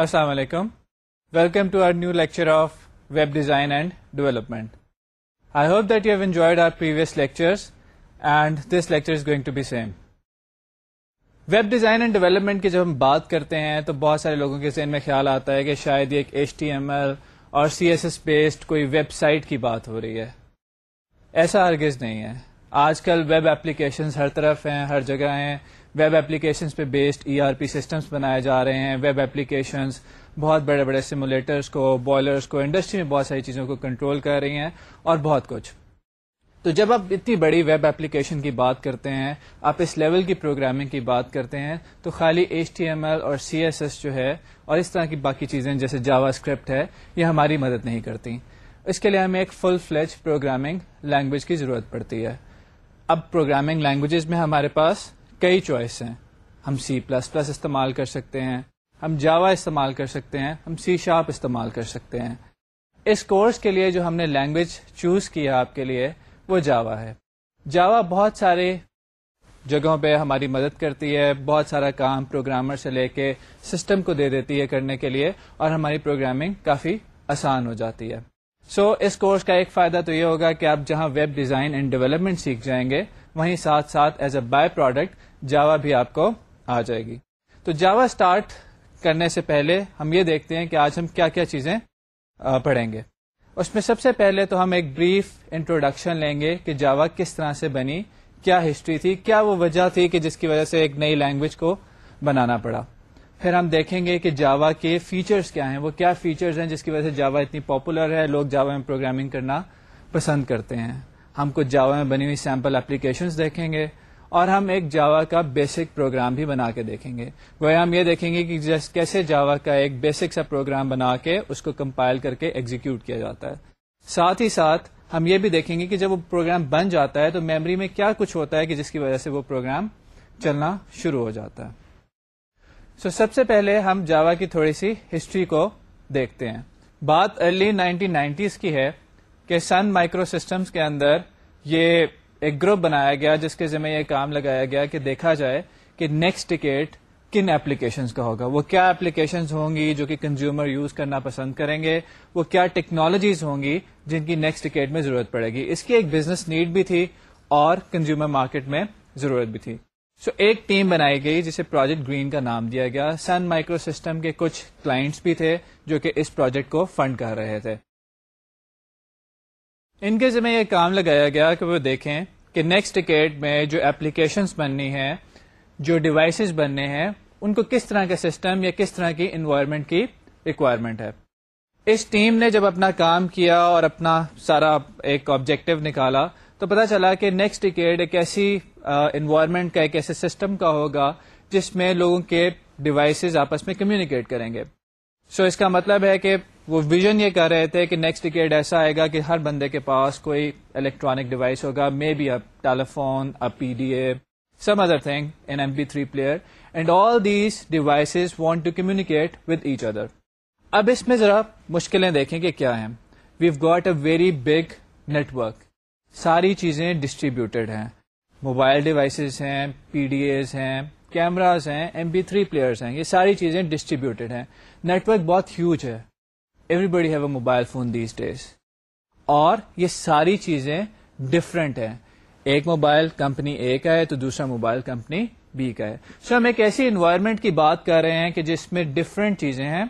السلام علیکم welcome to our new lecture of web design and development I hope that you have enjoyed our previous lecture is going to be same web design and development کی جب ہم بات کرتے ہیں تو بہت سارے لوگوں کے ذہن میں خیال آتا ہے کہ شاید یہ ایچ ٹی ایم ایل اور سی ایس ایس بیسڈ کوئی ویب سائٹ کی بات ہو رہی ہے ایسا ہرگز نہیں ہے آج کل ویب اپلیکیشنز ہر طرف ہیں ہر جگہ ہیں ویب اپلیکیشنز پہ based E R P systems بنائے جا رہے ہیں ویب اپلیکیشنز بہت بڑے بڑے سیمولیٹرس کو بوائلرس کو انڈسٹری میں بہت ساری چیزوں کو کنٹرول کر رہی ہیں اور بہت کچھ تو جب آپ اتنی بڑی ویب اپلیکیشن کی بات کرتے ہیں آپ اس لیول کی پروگرامنگ کی بات کرتے ہیں تو خالی ایچ ٹی ایم ایل اور سی ایس ایس جو ہے اور اس طرح کی باقی چیزیں جیسے جاوا اسکرپٹ ہے یہ ہماری مدد نہیں کرتی اس کے لیے ہمیں ایک فل فلیج پروگرامنگ لینگویج کی ضرورت پڑتی ہے اب پروگرامنگ لینگویجز میں ہمارے پاس کئی چوائس ہیں ہم سی پلس پلس استعمال کر سکتے ہیں ہم جاوا استعمال کر سکتے ہیں ہم سی شاپ استعمال کر سکتے ہیں اس کورس کے لیے جو ہم نے لینگویج چوز کیا آپ کے لیے وہ جاوا ہے جاوا بہت سارے جگہوں پہ ہماری مدد کرتی ہے بہت سارا کام پروگرامر سے لے کے سسٹم کو دے دیتی ہے کرنے کے لیے اور ہماری پروگرامنگ کافی آسان ہو جاتی ہے سو so, اس کورس کا ایک فائدہ تو یہ ہوگا کہ آپ جہاں ویب ڈیزائن اینڈ ڈیولپمنٹ سیکھ جائیں گے وہیں ساتھ ساتھ as a byproduct Java بھی آپ کو آ جائے گی تو جاوا اسٹارٹ کرنے سے پہلے ہم یہ دیکھتے ہیں کہ آج ہم کیا کیا چیزیں پڑھیں گے اس میں سب سے پہلے تو ہم ایک بریف انٹروڈکشن لیں گے کہ جاوا کس طرح سے بنی کیا ہسٹری تھی کیا وہ وجہ تھی کہ جس کی وجہ سے ایک نئی لینگویج کو بنانا پڑا پھر ہم دیکھیں گے کہ جاوا کے فیچرز کیا ہیں وہ کیا فیچرز ہیں جس کی وجہ سے جاوا اتنی پاپولر ہے لوگ جاوا میں پروگرامنگ کرنا پسند کرتے ہیں ہم کچھ جاوا میں بنی ہوئی سیمپل اپلیکیشنس دیکھیں گے اور ہم ایک جاوا کا بیسک پروگرام بھی بنا کے دیکھیں گے گویا ہم یہ دیکھیں گے کہ کیسے جاوا کا ایک بیسک سا پروگرام بنا کے اس کو کمپائل کر کے ایگزیکیوٹ کیا جاتا ہے ساتھ ہی ساتھ ہم یہ بھی دیکھیں گے کہ جب وہ پروگرام بن جاتا ہے تو میموری میں کیا کچھ ہوتا ہے کہ جس کی وجہ سے وہ پروگرام چلنا شروع ہو جاتا ہے سو so, سب سے پہلے ہم جاوا کی تھوڑی سی ہسٹری کو دیکھتے ہیں بات ارلی نائنٹین نائنٹیز کی ہے کہ سن مائکرو سسٹمز کے اندر یہ ایک گروپ بنایا گیا جس کے ذمہ یہ کام لگایا گیا کہ دیکھا جائے کہ نیکسٹ ٹکٹ کن ایپلیکیشنز کا ہوگا وہ کیا ایپلیکیشنز ہوں گی جو کہ کنزیومر یوز کرنا پسند کریں گے وہ کیا ٹیکنالوجیز ہوں گی جن کی نیکسٹ ٹکٹ میں ضرورت پڑے گی اس کی ایک بزنس نیڈ بھی تھی اور کنزیومر مارکیٹ میں ضرورت بھی تھی سو so, ایک ٹیم بنائی گئی جسے پروجیکٹ گرین کا نام دیا گیا سن مائکرو سسٹم کے کچھ کلائنٹس بھی تھے جو کہ اس پروجیکٹ کو فنڈ کر رہے تھے ان کے ذمہ یہ کام لگایا گیا کہ وہ دیکھیں کہ نیکسٹ ڈکیٹ میں جو اپلیکیشنس بننی ہیں جو ڈیوائسز بننے ہیں ان کو کس طرح کا سسٹم یا کس طرح کی انوائرمنٹ کی ریکوائرمنٹ ہے اس ٹیم نے جب اپنا کام کیا اور اپنا سارا ایک آبجیکٹو نکالا تو پتا چلا کہ نیکسٹ ڈکیٹ ایک ایسی انوائرمنٹ کا ایک ایسے سسٹم کا ہوگا جس میں لوگوں کے ڈیوائسز آپس میں کمیونیکیٹ کریں گے سو so اس کا مطلب ہے کہ وہ ویژن یہ کہہ رہے تھے کہ نیکسٹ ڈیکیڈ ایسا آئے گا کہ ہر بندے کے پاس کوئی الیکٹرانک ڈیوائس ہوگا مے بی اب ٹیلیفون اب P D A some other thing an M P three player and all these devices want to communicate with each other اب اس میں ذرا مشکلیں دیکھیں کہ کیا ہیں we've got a very big network ساری چیزیں ڈسٹریبیوٹیڈ ہیں موبائل ڈیوائسز ہیں پی ڈی ایز ہیں کیمراز ہیں ایم بی تھری پلیئرز ہیں یہ ساری چیزیں ڈسٹریبیوٹیڈ ہیں نیٹورک بہت ہیوج ہے everybody have a mobile phone these days اور یہ ساری چیزیں ڈفرینٹ ہیں ایک موبائل کمپنی اے کا ہے تو دوسرا موبائل کمپنی بی کا ہے سو so, ہم ایک ایسی انوائرمنٹ کی بات کر رہے ہیں کہ جس میں ڈفرینٹ چیزیں ہیں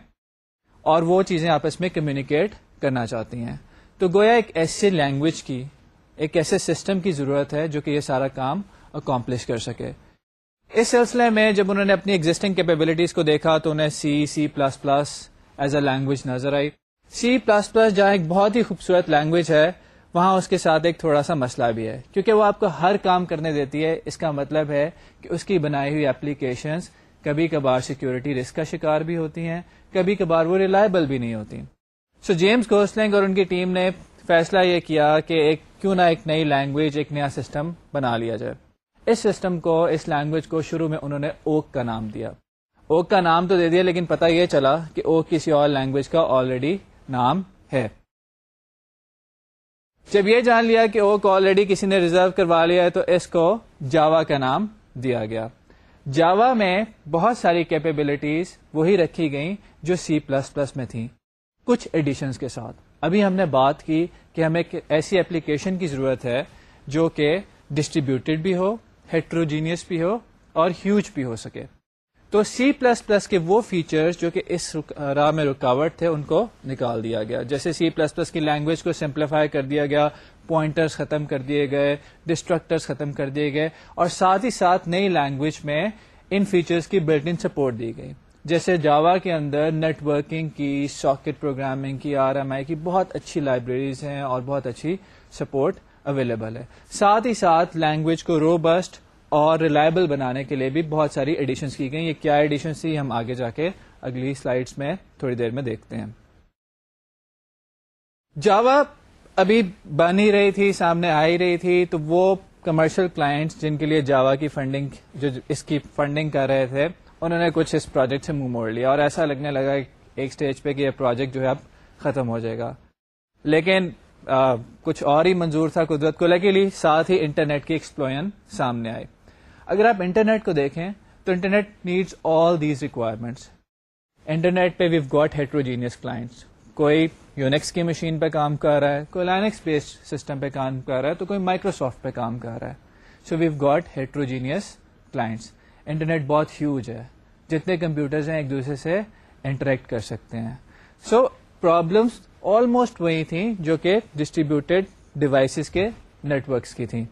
اور وہ چیزیں آپس میں کمیونیکیٹ کرنا چاہتی ہیں تو گویا ایک ایسے لینگویج کی ایک ایسے سسٹم کی ضرورت ہے جو کہ یہ سارا کام اکمپلش کر سکے اس سلسلے میں جب انہوں نے اپنی ایگزٹنگ کیپیبلٹیز کو دیکھا تو انہیں C C plus plus as a language نظر آئی سی پلس پلس جہاں ایک بہت ہی خوبصورت لینگویج ہے وہاں اس کے ساتھ ایک تھوڑا سا مسئلہ بھی ہے کیونکہ وہ آپ کو ہر کام کرنے دیتی ہے اس کا مطلب ہے کہ اس کی بنائی ہوئی اپلیکیشنز کبھی کبھار سیکیورٹی رسک کا شکار بھی ہوتی ہیں کبھی کبھار وہ ریلائبل بھی نہیں ہوتی سو جیمس گوسلنگ اور ان کی ٹیم نے فیصلہ یہ کیا کہ ایک کیوں نہ ایک نئی لینگویج ایک نیا سسٹم بنا لیا جائے اس سسٹم کو اس لینگویج کو شروع میں انہوں نے اوک کا نام دیا اوک کا نام تو دے دیا لیکن پتا یہ چلا کہ اوک کسی اور لینگویج کا آلریڈی نام ہے جب یہ جان لیا کہ اوک آلریڈی کسی نے ریزرو کروا لیا ہے تو اس کو جاوا کا نام دیا گیا جاوا میں بہت ساری کیپیبلٹیز وہی رکھی گئیں جو سی پلس پلس میں تھیں کچھ ایڈیشنز کے ساتھ ابھی ہم نے بات کی کہ ہمیں ایسی اپلیکیشن کی ضرورت ہے جو کہ ڈسٹریبیوٹیڈ بھی ہو ہیٹروجینیس بھی ہو اور ہیوج بھی ہو سکے تو سی پلس پلس کے وہ فیچرز جو کہ اس راہ میں رکاوٹ تھے ان کو نکال دیا گیا جیسے سی پلس پلس کی لینگویج کو سمپلیفائی کر دیا گیا پوائنٹرز ختم کر دیے گئے ڈسٹرکٹرز ختم کر دیے گئے اور ساتھ ہی ساتھ نئی لینگویج میں ان فیچرز کی بلٹ ان سپورٹ دی گئی جیسے جاوا کے اندر نیٹ ورکنگ کی ساکٹ پروگرامنگ کی آر ایم آئی کی بہت اچھی لائبریریز ہیں اور بہت اچھی سپورٹ اویلیبل ہے ساتھ ہی ساتھ لینگویج کو روبسٹ اور ریلائبل بنانے کے لیے بھی بہت ساری ایڈیشنس کی گئی یہ کیا ایڈیشنس تھی ہم آگے جا کے اگلی سلائڈس میں تھوڑی دیر میں دیکھتے ہیں جاوا ابھی بن ہی رہی تھی سامنے آ ہی رہی تھی تو وہ کمرشل کلائنٹ جن کے لیے جاوا کی فنڈنگ جو اس کی فنڈنگ کر رہے تھے انہوں نے کچھ اس پروجیکٹ سے منہ موڑ لیا اور ایسا لگنے لگا ایک اسٹیج پہ کہ یہ پروجیکٹ جو ہے اب ختم ہو جائے گا لیکن آ, کچھ اور ہی منظور تھا قدرت کو لیکن ساتھ ہی انٹرنیٹ کی ایکسپلوئن سامنے آئی اگر آپ انٹرنیٹ کو دیکھیں تو internet needs all these requirements internet پہ ویو گاٹ ہیٹروجینئس کلائنٹس کوئی یونیکس کی مشین پہ کام کر رہا ہے کوئی لائنکس بیسڈ سسٹم پہ کام کر رہا ہے تو کوئی مائکروسافٹ پہ کام کر رہا ہے so we've got heterogeneous clients internet بہت ہیوج ہے جتنے کمپیوٹرز ہیں ایک دوسرے سے انٹریکٹ کر سکتے ہیں سو پرابلمس آلموسٹ وہی تھیں جو کہ ڈسٹریبیوٹیڈ ڈیوائسیز کے نیٹورکس کی تھیں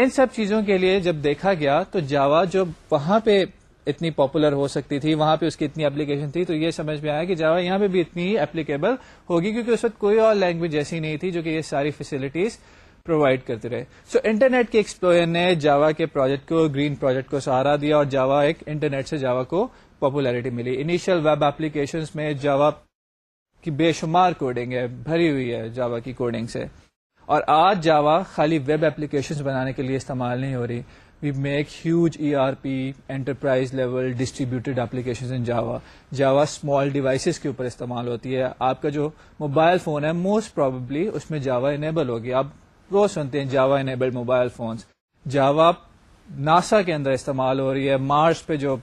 ان سب چیزوں کے لیے جب دیکھا گیا تو جاوا جو وہاں پہ اتنی پاپولر ہو سکتی تھی وہاں پہ اس کی اتنی اپلیکیشن تھی تو یہ سمجھ میں آیا کہ جاوا یہاں پہ بھی اتنی اپلیکیبل ہوگی کیونکہ اس وقت کوئی اور لینگویج ایسی نہیں تھی جو کہ یہ ساری فیسلٹیز پرووائڈ کرتے رہے سو so, انٹرنیٹ کے ایکسپلوئر نے جاوا کے پروجیکٹ کو گرین پروجیکٹ کو سہارا دیا اور جاوا ایک انٹرنیٹ سے جاوا کو پاپولیرٹی ملی انیشیل ویب اپلیکیشن میں جاوا کی بے شمار کوڈنگ ہے بھری ہوئی ہے جاوا کی کوڈنگ سے اور آج جاوا خالی ویب اپلیکیشن بنانے کے لیے استعمال نہیں ہو رہی we make huge E R P enterprise level distributed application in Java Java small devices کے اوپر استعمال ہوتی ہے آپ کا جو موبائل فون ہے موسٹ پرابلی اس میں جاوا انیبل ہوگی آپ روز سنتے ہیں Java enabled mobile phones Java NASA کے اندر استعمال ہو رہی ہے مارس پہ جو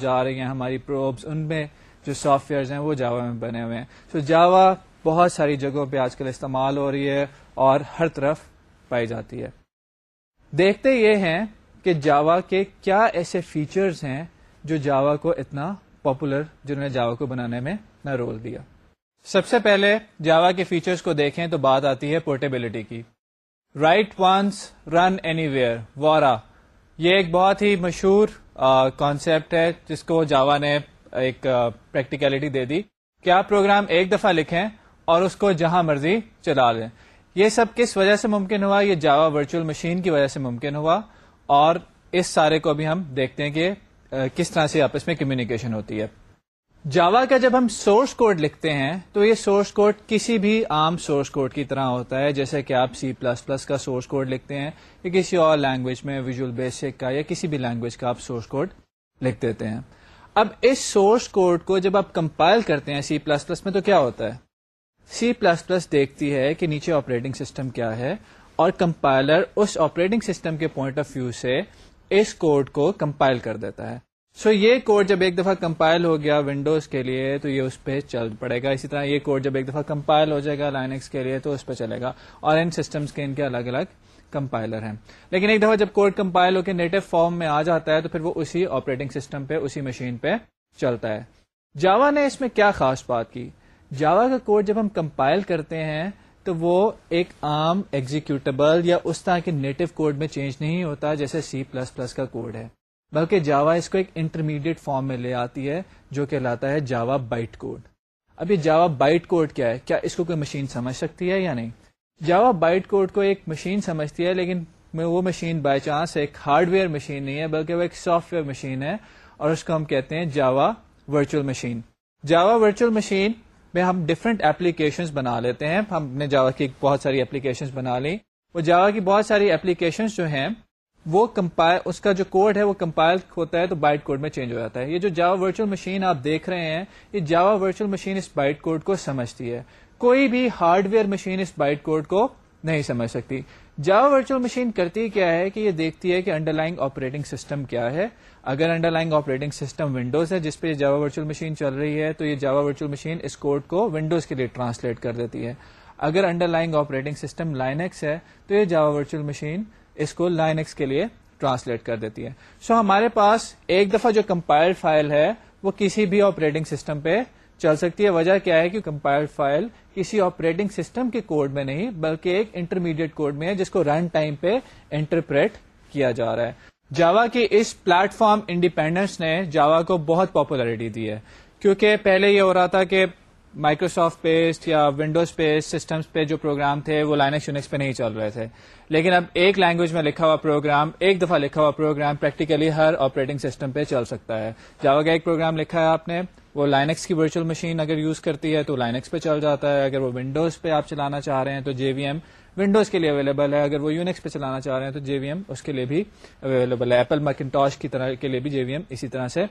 جا رہی ہیں ہماری پروبس ان میں جو سافٹ ویئرز ہیں وہ جاوا میں بنے ہوئے ہیں سو so, جاوا بہت ساری جگہوں پہ آج کل استعمال ہو رہی ہے اور ہر طرف پائی جاتی ہے دیکھتے یہ ہیں کہ جاوا کے کیا ایسے فیچرز ہیں جو جاوا کو اتنا پاپولر جنہوں نے جاوا کو بنانے میں نہ رول دیا سب سے پہلے جاوا کے فیچرز کو دیکھیں تو بات آتی ہے پورٹیبلٹی کی write once run anywhere وارا یہ ایک بہت ہی مشہور کانسیپٹ ہے جس کو جاوا نے ایک پریکٹیکلٹی دے دی پروگرام ایک دفعہ لکھیں اور اس کو جہاں مرضی چلا لیں یہ سب کس وجہ سے ممکن ہوا یہ جاوا ورچوئل مشین کی وجہ سے ممکن ہوا اور اس سارے کو بھی ہم دیکھتے ہیں کہ کس طرح سے آپس میں کمیونیکیشن ہوتی ہے جاوا کا جب ہم سورس کوڈ لکھتے ہیں تو یہ سورس کوڈ کسی بھی عام سورس کوڈ کی طرح ہوتا ہے جیسے کہ آپ سی پلس پلس کا سورس کوڈ لکھتے ہیں یا کسی اور لینگویج میں ویژل بیسک کا یا کسی بھی لینگویج کا آپ سورس کوڈ لکھ دیتے ہیں اب اس سورس کوڈ کو جب آپ کمپائل کرتے ہیں سی پلس پلس میں تو کیا ہوتا ہے سی پلس پلس دیکھتی ہے کہ نیچے آپریٹنگ سسٹم کیا ہے اور کمپائلر اس آپریٹنگ سسٹم کے پوائنٹ آف ویو سے اس کوڈ کو کمپائل کر دیتا ہے سو so, یہ کوڈ جب ایک دفعہ کمپائل ہو گیا ونڈوز کے لیے تو یہ اس پہ چل پڑے گا اسی طرح یہ کوڈ جب ایک دفعہ کمپائل ہو جائے گا لائنکس کے لیے تو اس پہ چلے گا اور ان سسٹمز کے ان کے الگ الگ کمپائلر ہیں لیکن ایک دفعہ جب کوڈ کمپائل ہو کے نیٹو فارم میں آ جاتا ہے تو پھر وہ اسی آپریٹنگ سسٹم پہ اسی مشین پہ چلتا ہے جاوا نے اس میں کیا خاص بات کی جاوا کا کوڈ جب ہم کمپائل کرتے ہیں تو وہ ایک عام ایکزیکبل یا اس طرح کے نیٹو کوڈ میں چینج نہیں ہوتا جیسے سی پلس پلس کا کوڈ ہے بلکہ جاوا اس کو ایک انٹرمیڈیٹ فارم میں لے آتی ہے جو کہ لاتا ہے جاوا بائٹ کوڈ اب یہ جاوا بائٹ کوڈ کیا ہے کیا اس کو کوئی مشین سمجھ سکتی ہے یا نہیں جاوا بائٹ کوڈ کو ایک مشین سمجھتی ہے لیکن وہ مشین بائی چانس ایک ہارڈ ویئر مشین نہیں ہے بلکہ وہ ایک سافٹ ویئر مشین ہے اور اس کو ہم کہتے ہیں Java virtual machine Java virtual machine میں ہم ڈفرینٹ ایپلیکیشنس بنا لیتے ہیں ہم نے جاوا کی بہت ساری ایپلیکیشن بنا لی وہ جاوا کی بہت ساری ایپلیکیشن جو ہیں وہ کمپائل اس کا جو کوڈ ہے وہ کمپائل ہوتا ہے تو بائٹ کوڈ میں چینج ہو جاتا ہے یہ جو جاوا ورچوئل مشین آپ دیکھ رہے ہیں یہ جاوا ورچوئل مشین اس بائٹ کوڈ کو سمجھتی ہے کوئی بھی ہارڈ ویئر مشین اس بائٹ کوڈ کو نہیں سمجھ سکتی جاوا ورچوئل مشین کرتی کیا ہے کہ یہ دیکھتی ہے کہ انڈر لائن آپریٹنگ سسٹم کیا ہے اگر under line operating system Windows ہے جس پہ یہ جاوا ورچوئل مشین چل رہی ہے تو یہ جاوا ورچوئل مشین اس کوڈ کو ونڈوز کے لیے ٹرانسلیٹ کر دیتی ہے اگر under line operating system Linux ہے تو یہ جاوا ورچوئل مشین اس کو لائن ایکس کے لیے ٹرانسلیٹ کر دیتی ہے سو so, ہمارے پاس ایک دفعہ جو کمپائل فائل ہے وہ کسی بھی آپریٹنگ سسٹم پہ چل سکتی ہے وجہ کیا ہے کہ کمپائل فائل کسی آپریٹنگ سسٹم کے کوڈ میں نہیں بلکہ ایک انٹرمیڈیٹ کوڈ میں ہے جس کو رن ٹائم پہ انٹرپریٹ کیا جا رہا ہے جاوا کے اس پلیٹ فارم انڈیپینڈنس نے جاوا کو بہت پاپولرٹی دی ہے کیونکہ پہلے یہ ہو رہا تھا کہ مائکروسافٹ پیسٹ یا ونڈوز پیسٹ سسٹمس پہ جو پروگرام تھے وہ لائنس یونکس پہ نہیں چل رہے تھے لیکن اب ایک لینگویج میں لکھا ہوا پروگرام ایک دفعہ لکھا ہوا پروگرام پریکٹیکلی ہر آپریٹنگ سسٹم پہ چل سکتا ہے جاوا کا ایک پروگرام لکھا ہے آپ نے وہ لائنکس کی ورچوئل مشین اگر یوز کرتی ہے تو لائنکس پہ چل جاتا ہے اگر وہ ونڈوز پہ آپ چلانا چاہ رہے ہیں تو جے وی ایم ونڈوز کے لیے اویلیبل ہے اگر وہ یونیکس پہ چلانا چاہ رہے ہیں تو جے وی ایم اس کے لیے بھی اویلیبل ہے ایپل مکنٹار کی طرح کے لیے بھی جے وی ایم اسی طرح سے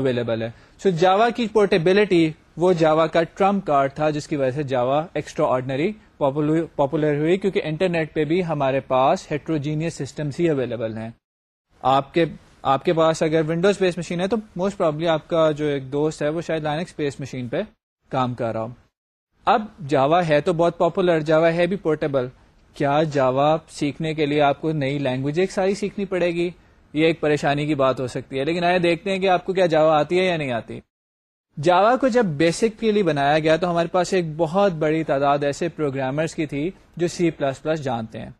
اویلیبل ہے سو so, جاوا کی پورٹیبلٹی وہ جاوا کا ٹرمپ کارڈ تھا جس کی وجہ سے جاوا ایکسٹرا آرڈنری پاپولر ہوئی کیونکہ انٹرنیٹ پہ بھی ہمارے پاس ہیٹروجینئس سسٹمس ہی اویلیبل ہیں آپ کے آپ کے پاس اگر ونڈوز بیس مشین ہے تو موسٹ پرابلی آپ کا جو ایک دوست ہے وہ شاید لائنکس بیس مشین پہ کام کر رہا ہوں اب جاوا ہے تو بہت پاپولر جاوا ہے بھی پورٹیبل کیا جاوا سیکھنے کے لیے آپ کو نئی لینگویج ایک ساری سیکھنی پڑے گی یہ ایک پریشانی کی بات ہو سکتی ہے لیکن آئے دیکھتے ہیں کہ آپ کو کیا جاوا آتی ہے یا نہیں آتی جاوا کو جب بیسک کے لیے بنایا گیا تو ہمارے پاس ایک بہت بڑی تعداد ایسے پروگرامرز کی تھی جو سی پلس پلس جانتے ہیں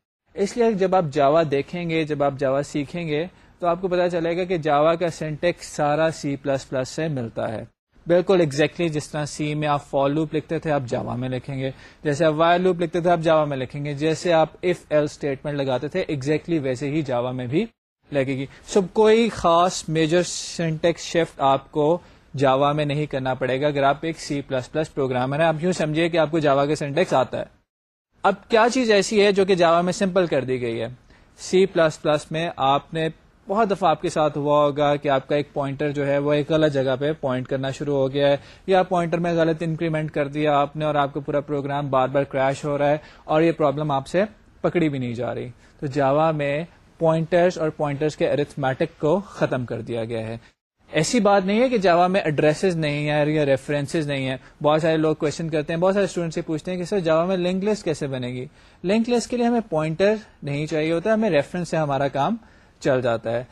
اس لیے جب آپ جاوا دیکھیں گے جب آپ جاوا سیکھیں گے تو آپ کو پتا چلے گا کہ جاوا کا سینٹیکس سارا سی پلس پلس سے ملتا ہے بالکل exactly جس طرح سی میں آپ فال لوپ لکھتے تھے آپ جاوا میں لکھیں گے جیسے آپ وائر لوپ لکھتے تھے آپ جاوا میں لکھیں گے جیسے آپ اف ایل اسٹیٹمنٹ لگاتے تھے exactly ویسے ہی جاوا میں بھی لگے گی سب کوئی خاص میجر سینٹیکس شفٹ آپ کو جاوا میں نہیں کرنا پڑے گا اگر آپ ایک سی پلس پلس پروگرامر ہیں آپ یوں سمجھیے کہ آپ کو جاوا کا سینٹیکس آتا ہے اب کیا چیز ایسی ہے جو کہ جاوا میں سمپل کر دی گئی ہے سی پلس پلس میں آپ نے بہت دفعہ آپ کے ساتھ ہوا ہوگا کہ آپ کا ایک پوائنٹر جو ہے وہ ایک غلط جگہ پہ پوائنٹ کرنا شروع ہو گیا ہے یا پوائنٹر میں غلط انکریمنٹ کر دیا آپ نے اور آپ کا پورا پروگرام بار بار کریش ہو رہا ہے اور یہ پرابلم آپ سے پکڑی بھی نہیں جا رہی تو جاوا میں پوائنٹرس اور پوائنٹرس کے ارتھمیٹک کو ختم کر دیا گیا ہے ایسی بات نہیں ہے کہ جاوا میں ایڈریسز نہیں ہے یا ریفرنسز نہیں ہے بہت سارے لوگ کوشچن کرتے ہیں بہت سارے اسٹوڈینٹس سے پوچھتے ہیں کہ سر جاوا میں لنک لسٹ کیسے بنے گی لنک لسٹ کے لیے ہمیں پوائنٹر نہیں چاہیے ہوتا ہمیں ریفرنس سے ہمارا کام چل جاتا ہے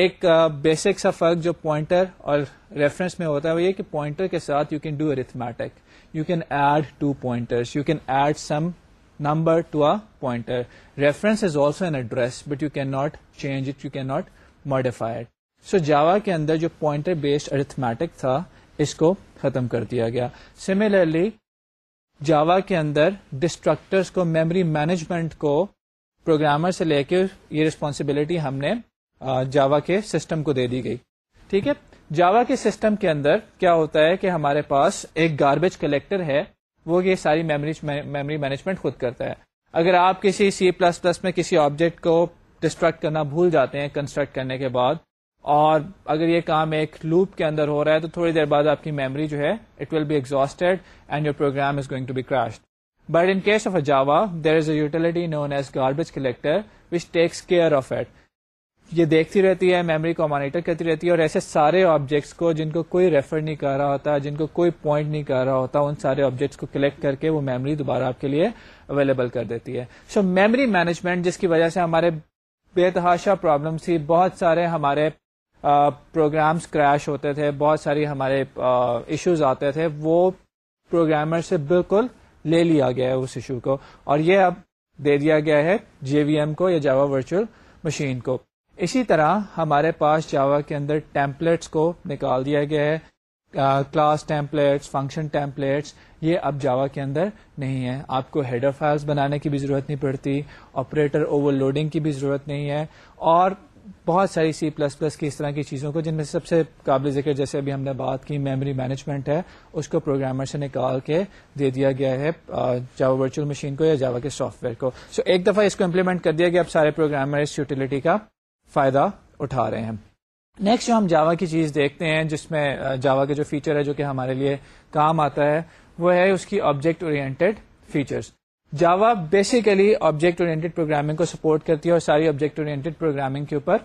ایک بیسک سا فرق جو پوائنٹر اور ریفرنس میں ہوتا ہے وہ یہ کہ پوائنٹر کے ساتھ you can do arithmetic you can add to pointer you can add some number to a pointer reference is also an address but you can not change it you can not it so Java کے اندر جو pointer based arithmetic تھا اس کو ختم کر دیا گیا similarly Java کے اندر ڈسٹرکٹرس کو میموری مینجمنٹ کو پروگرامر سے لے کے یہ ریسپانسبلٹی ہم نے جاوا کے سسٹم کو دے دی گئی ٹھیک ہے جاوا کے سسٹم کے اندر کیا ہوتا ہے کہ ہمارے پاس ایک گاربیج کلیکٹر ہے وہ یہ ساری میموری مینجمنٹ خود کرتا ہے اگر آپ کسی سی پلس پلس میں کسی آبجیکٹ کو ڈسٹرکٹ کرنا بھول جاتے ہیں کنسٹرکٹ کرنے کے بعد اور اگر یہ کام ایک لوپ کے اندر ہو رہا ہے تو تھوڑی دیر بعد آپ کی میموری جو ہے it will be exhausted and your program is going to be crashed but in case of a Java there is a utility known as garbage collector which takes care of it یہ دیکھتی رہتی ہے memory کو monitor کرتی رہتی ہے اور ایسے سارے آبجیکٹس کو جن کو کوئی ریفر نہیں کر رہا ہوتا جن کو کوئی پوائنٹ نہیں کر رہا ہوتا ان سارے آبجیکٹس کو کلیکٹ کر کے وہ میموری دوبارہ آپ کے لیے اویلیبل کر دیتی ہے سو میموری مینجمنٹ جس کی وجہ سے ہمارے بے تحاشا پرابلمس تھی بہت سارے ہمارے پروگرامس کریش ہوتے تھے بہت ساری ہمارے ایشوز آتے تھے وہ پروگرامر سے بالکل لے لیا گیا ہے اس ایشو کو اور یہ اب دے دیا گیا ہے جے وی ایم کو یا جاوا ورچوئل مشین کو اسی طرح ہمارے پاس جاوا کے اندر ٹیمپلیٹس کو نکال دیا گیا ہے کلاس ٹیمپلیٹس فنکشن ٹیمپلیٹس یہ اب جاوا کے اندر نہیں ہے آپ کو ہیڈر فائلس بنانے کی بھی ضرورت نہیں پڑتی آپریٹر اوور لوڈنگ کی بھی ضرورت نہیں ہے اور بہت ساری سی پلس پلس کی اس طرح کی چیزوں کو جن میں سب سے قابل ذکر جیسے ابھی ہم نے بات کی میموری مینجمنٹ ہے اس کو پروگرامر سے نکال کے دے دیا گیا ہے جاوا ورچوئل مشین کو یا جاوا کے سافٹ ویئر کو سو ایک دفعہ اس کو امپلیمنٹ کر دیا گیا اب سارے پروگرامر اس یوٹیلٹی کا فائدہ اٹھا رہے ہیں نیکسٹ جو ہم جاوا کی چیز دیکھتے ہیں جس میں جاوا کے جو فیچر ہے جو کہ ہمارے لیے کام آتا ہے وہ ہے اس کی object oriented features Java basically object oriented programming کو سپورٹ کرتی ہے اور ساری آبجیکٹ پروگرامنگ کے اوپر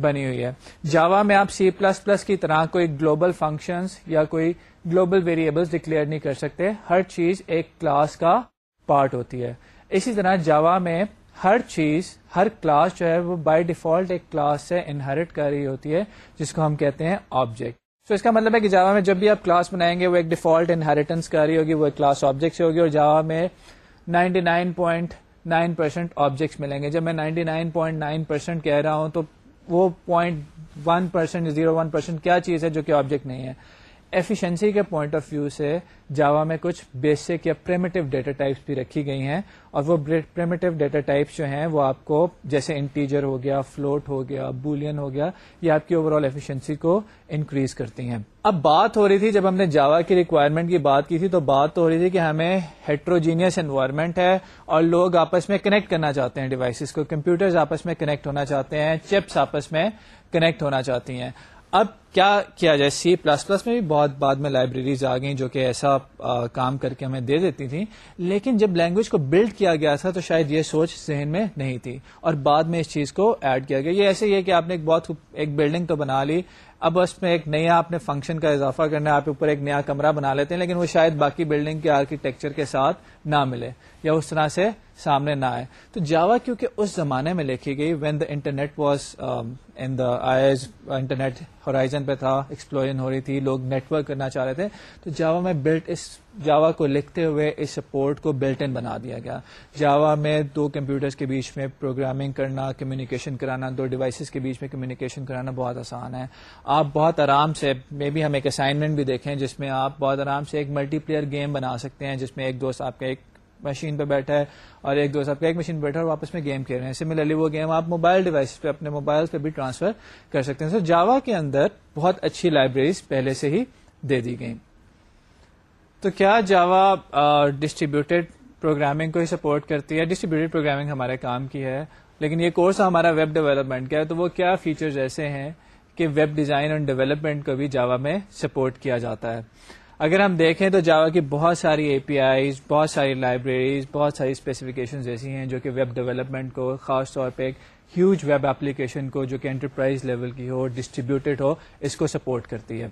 بنی ہوئی ہے جاوا میں آپ سی پلس پلس کی طرح کوئی گلوبل فنکشن یا کوئی گلوبل ویریئبل ڈکلیئر نہیں کر سکتے ہر چیز ایک کلاس کا پارٹ ہوتی ہے اسی طرح جاوا میں ہر چیز ہر کلاس جو ہے وہ بائی ڈیفالٹ ایک کلاس سے انہرٹ کر رہی ہوتی ہے جس کو ہم کہتے ہیں آبجیکٹ تو اس کا مطلب ہے کہ جاوا میں جب بھی آپ کلاس بنائیں گے وہ ایک ڈیفالٹ انہریٹنس کر رہی ہوگی وہ ایک کلاس آبجیکٹ سے ہوگی اور جاوا میں ninety nine point nine percent objects ملیں گے جب میں ninety nine point nine percent کہہ رہا ہوں تو وہ point one percent zero one percent کیا چیز ہے جو کہ آبجیکٹ نہیں ہے ایفیشنسی کے پوائنٹ آف ویو سے جاوا میں کچھ بیسک یا پریمیٹو ڈیٹا ٹائپس بھی رکھی گئی ہیں اور وہ پریمیٹو ڈیٹا ٹائپس جو ہیں وہ آپ کو جیسے انٹیجر ہو گیا فلوٹ ہو گیا بولین ہو گیا یہ آپ کی اوور آل ایفیشنسی کو انکریز کرتی ہیں اب بات ہو رہی تھی جب ہم نے جاوا کی ریکوائرمنٹ کی بات کی تھی تو بات تو ہو رہی تھی کہ ہمیں ہیٹروجینئس انوائرمنٹ ہے اور لوگ آپس میں کنیکٹ کرنا چاہتے ہیں ڈیوائسز کو کمپیوٹرز آپس میں کنیکٹ ہونا چاہتے ہیں چپس آپس میں کنیکٹ ہونا چاہتی ہیں اب کیا کیا جائے سی پلس پلس میں بھی بہت بعد میں لائبریریز آ گئیں جو کہ ایسا کام کر کے ہمیں دے دیتی تھیں لیکن جب لینگویج کو بلڈ کیا گیا تھا تو شاید یہ سوچ ذہن میں نہیں تھی اور بعد میں اس چیز کو ایڈ کیا گیا یہ ایسے ہی ہے کہ آپ نے ایک بہت ایک بلڈنگ تو بنا لی اب اس میں ایک نیا آپ نے فنکشن کا اضافہ کرنا ہے آپ اوپر ایک نیا کمرہ بنا لیتے ہیں لیکن وہ شاید باقی بلڈنگ کے آرکیٹیکچر کے ساتھ نہ ملے یا اس طرح سے سامنے نہ آئے تو جاوا کیونکہ اس زمانے میں لکھی گئی when the internet was in the I internet horizon پہ تھا ہو رہی تھی لوگ نیٹ ورک کرنا چاہ رہے تھے تو جاوا میں بلٹ اس اس جاوا کو کو لکھتے ہوئے سپورٹ بلٹ ان بنا دیا گیا جاوا میں دو کمپیوٹرز کے بیچ میں پروگرامنگ کرنا کمیونیکیشن کرانا دو ڈیوائسز کے بیچ میں کمیونیکیشن کرانا بہت آسان ہے آپ بہت آرام سے مے بی ہم ایک اسائنمنٹ بھی دیکھیں جس میں آپ بہت آرام سے ایک ملٹی پلیئر گیم بنا سکتے ہیں جس میں ایک دوست آپ کا ایک مشین پہ بیٹھا ہے اور ایک دوست آپ کا ایک مشین بیٹھا ہے اور واپس میں گیم کھیل رہے ہیں سملرلی وہ گیم آپ موبائل ڈیوائس پہ اپنے موبائل پہ بھی ٹرانسفر کر سکتے ہیں سو جاوا کے اندر بہت اچھی لائبریریز پہلے سے ہی دے دی گئی تو کیا جاوا ڈسٹریبیوٹیڈ پروگرامنگ کو ہی سپورٹ کرتی ہے ڈسٹریبیوٹیڈ پروگرامنگ ہمارے کام کی ہے لیکن یہ کورس ہمارا ویب ڈیولپمنٹ کا ہے تو وہ کیا فیچرز ایسے ہیں کہ ویب ڈیزائن اینڈ ڈیولپمنٹ کو بھی جاوا میں سپورٹ کیا جاتا ہے اگر ہم دیکھیں تو جاوا کی بہت ساری اے پی آئیز بہت ساری لائبریریز بہت ساری اسپیسیفکیشنز ایسی ہیں جو کہ ویب ڈیولپمنٹ کو خاص طور پہ ایک ہیوج ویب اپلیکیشن کو جو کہ انٹرپرائز لیول کی ہو ڈسٹریبیوٹیڈ ہو اس کو سپورٹ کرتی ہے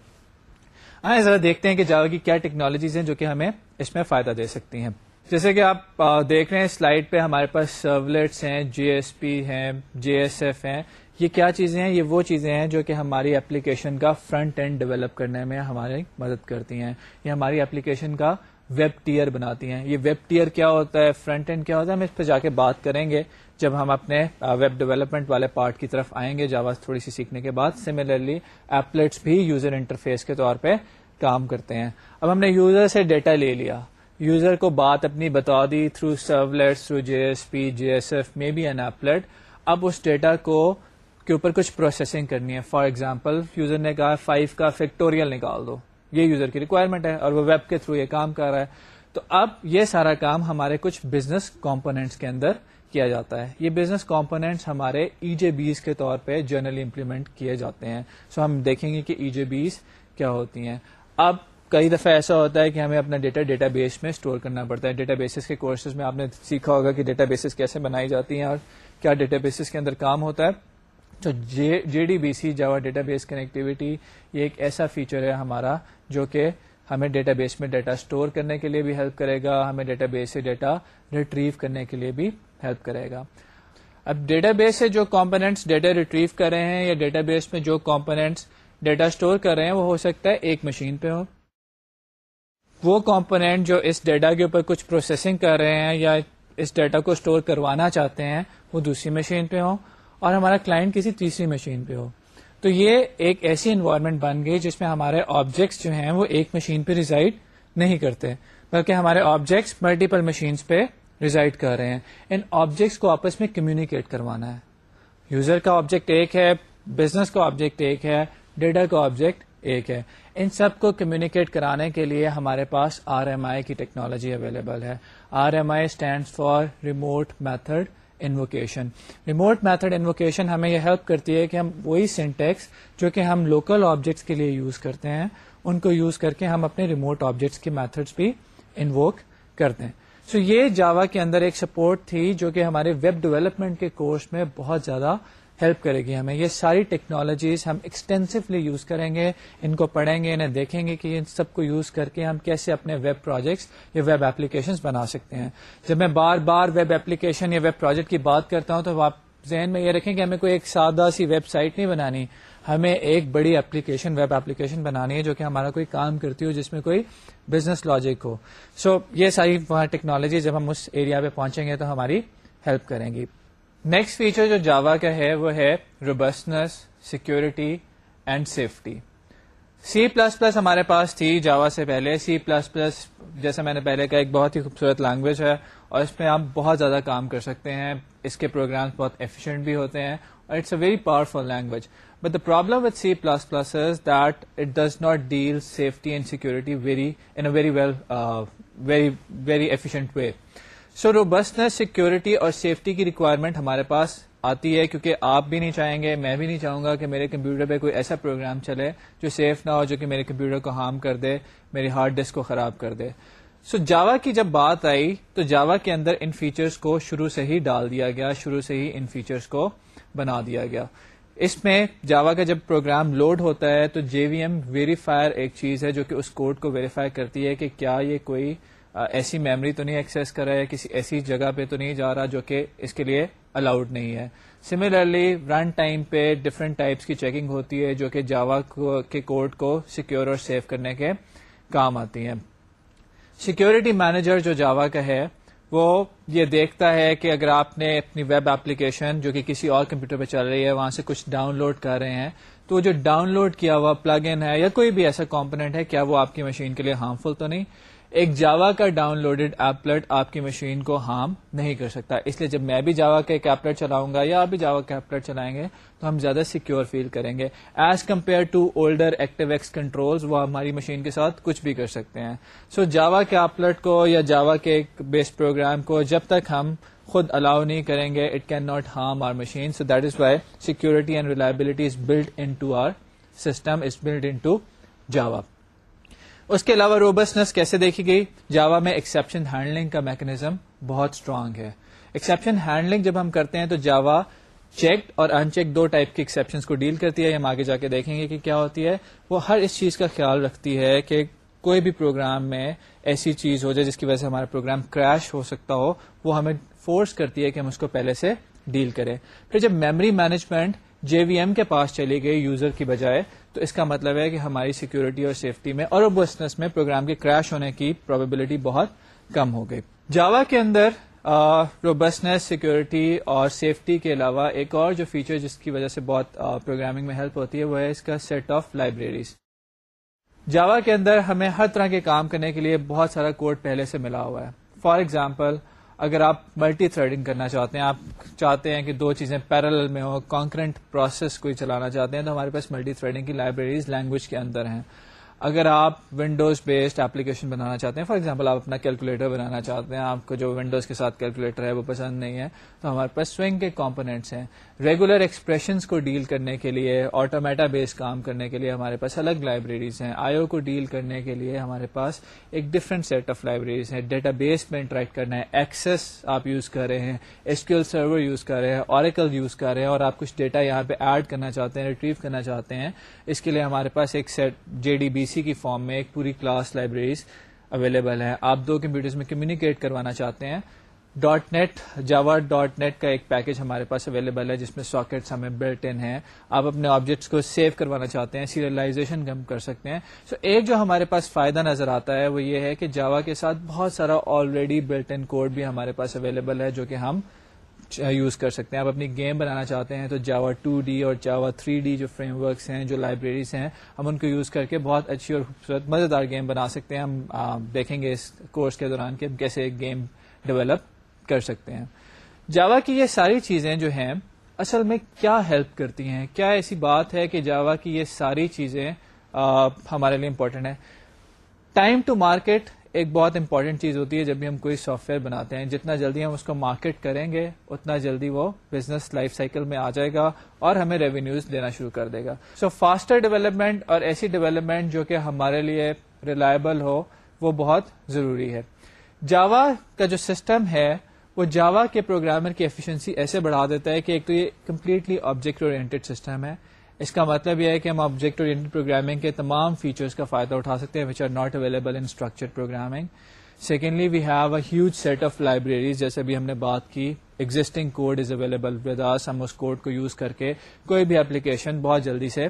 ذرا دیکھتے ہیں کہ جاوا کی کیا ٹیکنالوجیز ہیں جو کہ ہمیں اس میں فائدہ دے سکتی ہیں جیسے کہ آپ دیکھ رہے ہیں سلائڈ پہ ہمارے پاس سرولیٹس ہیں جی ایس پی ہیں جے ایس ایف ہیں یہ کیا چیزیں ہیں یہ وہ چیزیں ہیں جو کہ ہماری اپلیکیشن کا فرنٹ اینڈ ڈیولپ کرنے میں ہماری مدد کرتی ہیں یہ ہماری اپلیکیشن کا ویب ٹیئر بناتی ہیں یہ ویب ٹیئر کیا ہوتا ہے فرنٹ اینڈ کیا ہوتا ہے ہم اس پہ جا کے بات کریں گے جب ہم اپنے ویب ڈیولپمنٹ والے پارٹ کی طرف آئیں گے جاواز تھوڑی سی سیکھنے کے بعد سملرلی ایپلیٹس بھی یوزر انٹرفیس کے طور پہ کام کرتے ہیں اب ہم نے یوزر سے ڈیٹا لے لیا یوزر کو بات اپنی بتا دی through servlet through J S P G S F maybe an applet اب اس ڈیٹا کو کے اوپر کچھ پروسیسنگ کرنی ہے فار ایگزامپل یوزر نے کہا فائیو کا فیکٹوریل نکال دو یہ یوزر کی ریکوائرمنٹ ہے اور وہ ویب کے تھرو یہ کام کر رہا ہے تو اب یہ سارا کام ہمارے کچھ بزنس کمپونیٹس کے اندر کیا جاتا ہے یہ بزنس کمپونیٹس ہمارے ای جے بیز کے طور پہ جنرلی امپلیمنٹ کیے جاتے ہیں سو so ہم دیکھیں گے کہ ای جے بیز کیا ہوتی ہیں اب کئی دفعہ ایسا ہوتا ہے کہ ہمیں اپنا ڈیٹا ڈیٹا بیس میں اسٹور کرنا پڑتا ہے ڈیٹا بیسز کے کورسز میں آپ نے سیکھا ہوگا کہ ڈیٹا بیسز کیسے بنائی جاتی ہیں اور کیا ڈیٹا بیسز کے اندر کام ہوتا ہے تو J D B C Java database connectivity یہ ایک ایسا فیچر ہے ہمارا جو کہ ہمیں ڈیٹا بیس میں ڈیٹا اسٹور کرنے کے لیے بھی ہیلپ کرے گا ہمیں ڈیٹا بیس سے ڈیٹا ریٹریو کرنے کے لیے بھی ہیلپ کرے گا اب ڈیٹا بیس سے جو کمپونیٹس ڈیٹا ریٹریو کر رہے ہیں یا ڈیٹا بیس میں جو کمپونیٹس ڈیٹا اسٹور کر رہے ہیں وہ ہو سکتا ہے ایک مشین پہ ہو وہ کمپونیٹ جو اس ڈیٹا کے اوپر کچھ پروسیسنگ کر رہے ہیں یا اس ڈیٹا کو اسٹور کروانا چاہتے ہیں وہ دوسری مشین پہ ہوں اور ہمارا کلائنٹ کسی تیسری مشین پہ ہو تو یہ ایک ایسی انوائرمنٹ بن گئی جس میں ہمارے آبجیکٹس جو ہیں وہ ایک مشین پہ ریزائڈ نہیں کرتے بلکہ ہمارے آبجیکٹس ملٹیپل مشینز پہ ریزائڈ کر رہے ہیں ان آبجیکٹس کو آپس میں کمیونیکیٹ کروانا ہے یوزر کا آبجیکٹ ایک ہے بزنس کا آبجیکٹ ایک ہے ڈیٹا کا آبجیکٹ ایک ہے ان سب کو کمیونیکیٹ کرانے کے لیے ہمارے پاس آر ایم آئی کی ٹیکنالوجی اویلیبل ہے R M I stand for remote method invocation remote method invocation ہمیں یہ ہیلپ کرتی ہے کہ ہم وہی سینٹیکس جو کہ ہم لوکل آبجیکٹس کے لیے یوز کرتے ہیں ان کو یوز کر کے ہم اپنے ریموٹ آبجیکٹس کے میتھڈس بھی انووک کرتے سو so, یہ جاوا کے اندر ایک سپورٹ تھی جو کہ ہمارے ویب ڈیولپمنٹ کے کورس میں بہت زیادہ ہیلپ کرے گی ہمیں یہ ساری ٹیکنالوجیز ہم ایکسٹینسولی یوز کریں گے ان کو پڑھیں گے انہیں دیکھیں گے کہ ان سب کو یوز کر کے ہم کیسے اپنے ویب پروجیکٹس یا ویب ایپلیکیشن بنا سکتے ہیں جب میں بار بار ویب اپلیکیشن یا ویب پروجیکٹ کی بات کرتا ہوں تو آپ ذہن میں یہ رکھیں کہ ہمیں کوئی ایک سادہ سی ویب سائٹ نہیں بنانی ہمیں ایک بڑی اپلیکیشن ویب اپلیکیشن بنانی ہے جو کہ ہمارا کوئی کام کرتی ہو جس میں کوئی بزنس لاجک ہو سو so, یہ ساری ٹیکنالوجی جب ہم اس ایریا پہ پہنچیں گے تو ہماری ہیلپ کریں گی نیکسٹ فیچر جو جاوا کا ہے وہ ہے robustness security and safety C plus plus ہمارے پاس تھی جاوا سے پہلے سی پلس پلس جیسے میں نے پہلے کہا ایک بہت ہی خوبصورت لینگویج ہے اور اس میں آپ بہت زیادہ کام کر سکتے ہیں اس کے پروگرامس بہت ایفیشنٹ بھی ہوتے ہیں اور it's a very powerful language but the problem with C plus plus is that it does not deal safety and security very in a very well very very efficient way so robustness security اور safety کی requirement ہمارے پاس آتی ہے کیونکہ آپ بھی نہیں چاہیں گے میں بھی نہیں چاہوں گا کہ میرے کمپیوٹر پہ کوئی ایسا پروگرام چلے جو سیف نہ ہو جو کہ میرے کمپیوٹر کو ہارم کر دے میری ہارڈ ڈسک کو خراب کر دے سو so, جاوا کی جب بات آئی تو جاوا کے اندر ان فیچرز کو شروع سے ہی ڈال دیا گیا شروع سے ہی ان فیچرز کو بنا دیا گیا اس میں جاوا کا جب پروگرام لوڈ ہوتا ہے تو جے وی ایم ویریفائر ایک چیز ہے جو کہ اس کوڈ کو ویریفائی کرتی ہے کہ کیا یہ کوئی ایسی میموری تو نہیں ایکسیس رہا ہے کسی ایسی جگہ پہ تو نہیں جا رہا جو کہ اس کے لیے الاؤڈ نہیں ہے سملرلی رن ٹائم پہ ڈفرنٹ ٹائپس کی چیکنگ ہوتی ہے جو کہ جاوا کے کوڈ کو سیکیور اور سیو کرنے کے کام آتی ہیں سیکیورٹی مینیجر جو جاوا کا ہے وہ یہ دیکھتا ہے کہ اگر آپ نے اپنی ویب اپلیکیشن جو کہ کسی اور کمپیوٹر پہ چل رہی ہے وہاں سے کچھ ڈاؤن لوڈ کر رہے ہیں تو جو ڈاؤن لوڈ کیا ہوا پلگ ان ہے یا کوئی بھی ایسا کمپونیٹ ہے کیا وہ آپ کی مشین کے لیے ہارمفل تو نہیں ایک جاوا کا ڈاؤن لوڈیڈ ایپلٹ آپ کی مشین کو ہارم نہیں کر سکتا اس لیے جب میں بھی جاوا کا ایک ایپلٹ چلاؤں گا یا آپ بھی جاوا کا ایپلٹ چلائیں گے تو ہم زیادہ سیکیور فیل کریں گے as compare to older active X control وہ ہماری مشین کے ساتھ کچھ بھی کر سکتے ہیں سو جاوا کے ایپلٹ کو یا جاوا کے ایک بیس پروگرام کو جب تک ہم خود الاؤ نہیں کریں گے it can not harm our machine so that is why security and reliability is built in to our system is built in to Java اس کے علاوہ روبسنس کیسے دیکھی گئی جاوا میں ایکسیپشن ہینڈلنگ کا میکنیزم بہت اسٹرانگ ہے ایکسپشن ہینڈلنگ جب ہم کرتے ہیں تو جاوا چیک اور ان چیک دو ٹائپ کے ایکسپشن کو ڈیل کرتی ہے ہم آگے جا کے دیکھیں گے کہ کیا ہوتی ہے وہ ہر اس چیز کا خیال رکھتی ہے کہ کوئی بھی پروگرام میں ایسی چیز ہو جائے جس کی وجہ سے ہمارا پروگرام کریش ہو سکتا ہو وہ ہمیں فورس کرتی ہے کہ ہم اس کو پہلے سے ڈیل کریں پھر جب memory management J V M کے پاس چلی گئی یوزر کی بجائے تو اس کا مطلب ہے کہ ہماری سیکورٹی اور سیفٹی میں اور روبسنس میں پروگرام کے کریش ہونے کی پروبیبلٹی بہت کم ہو گئی جاوا کے اندر روبسنس سیکیورٹی اور سیفٹی کے علاوہ ایک اور جو فیچر جس کی وجہ سے بہت پروگرامنگ میں ہیلپ ہوتی ہے وہ ہے اس کا سیٹ آف لائبریریز جاوا کے اندر ہمیں ہر طرح کے کام کرنے کے لیے بہت سارا کوڈ پہلے سے ملا ہوا ہے فار ایگزامپل اگر آپ ملٹی تھریڈنگ کرنا چاہتے ہیں آپ چاہتے ہیں کہ دو چیزیں پیرل میں ہو کانکرنٹ پروسیس کوئی چلانا چاہتے ہیں تو ہمارے پاس ملٹی تھریڈنگ کی لائبریریز لینگویج کے اندر ہیں اگر آپ ونڈوز بیسڈ اپلیکیشن بنانا چاہتے ہیں فار ایگزامپل آپ اپنا کیلکولیٹر بنانا چاہتے ہیں آپ کو جو ونڈوز کے ساتھ کیلکولیٹر ہے وہ پسند نہیں ہے تو ہمارے پاس سوئنگ کے کمپونیٹس ہیں ریگولر ایکسپریشنس کو ڈیل کرنے کے لیے آٹومیٹا بیس کام کرنے کے لیے ہمارے پاس الگ لائبریریز ہیں آئی او کو ڈیل کرنے کے لیے ہمارے پاس ایک ڈفرنٹ سیٹ آف لائبریریز ہیں ڈیٹا بیس میں انٹریکٹ کرنا ہے ایکسیس آپ یوز کر رہے ہیں ایس ایل سرور یوز کر رہے ہیں اوریکل یوز کر رہے ہیں اور آپ کچھ ڈیٹا یہاں پہ ایڈ کرنا چاہتے ہیں ریٹریو کرنا چاہتے ہیں اس کے لیے ہمارے پاس ایک set J D B C کی فارم میں ایک پوری کلاس لائبریریز اویلیبل ہے آپ دو کمپیوٹرز میں کمیونیکیٹ کروانا چاہتے ہیں dot net Java dot net کا ایک پیکج ہمارے پاس اویلیبل ہے جس میں ساکٹس ہمیں بلٹ ان ہیں آپ اپنے آبجیکٹس کو سیو کروانا چاہتے ہیں سیریلائزیشن ہم کر سکتے ہیں سو so, ایک جو ہمارے پاس فائدہ نظر آتا ہے وہ یہ ہے کہ جاوا کے ساتھ بہت سارا آلریڈی بلٹ ان کوڈ بھی ہمارے پاس اویلیبل ہے جو کہ ہم یوز کر سکتے ہیں آپ اپنی گیم بنانا چاہتے ہیں تو جاوا ٹو ڈی اور جاوا تھری ڈی جو فریم ورکس ہیں جو لائبریریز ہیں ہم ان کو یوز کر کے بہت اچھی اور خوبصورت مزے دار گیم بنا سکتے ہیں ہم دیکھیں گے اس کورس کے دوران کہ ہم کیسے گیم ڈیولپ کر سکتے ہیں جاوا کی یہ ساری چیزیں جو ہیں اصل میں کیا ہیلپ کرتی ہیں کیا ایسی بات ہے کہ جاوا کی یہ ساری چیزیں ہمارے لیے امپورٹنٹ ہیں ٹائم ٹو مارکیٹ ایک بہت امپورٹنٹ چیز ہوتی ہے جب بھی ہم کوئی سافٹ ویئر بناتے ہیں جتنا جلدی ہم اس کو مارکیٹ کریں گے اتنا جلدی وہ بزنس لائف سائیکل میں آ جائے گا اور ہمیں ریونیوز دینا شروع کر دے گا سو فاسٹر ڈیولپمنٹ اور ایسی ڈیولپمنٹ جو کہ ہمارے لیے ریلائبل ہو وہ بہت ضروری ہے جاوا کا جو سسٹم ہے وہ جاوا کے پروگرامر کی ایفیشنسی ایسے بڑھا دیتا ہے کہ ایک تو یہ کمپلیٹلی آبجیکٹ اور اس کا مطلب یہ ہے کہ ہم آبجیکٹ اور تمام فیچرس کا فائدہ اٹھا سکتے ہیں which are not available in structure programming secondly we have a huge set of libraries جیسے ابھی ہم نے بات کی existing code is available with us ہم اس کوڈ کو یوز کر کے کوئی بھی اپلیکیشن بہت جلدی سے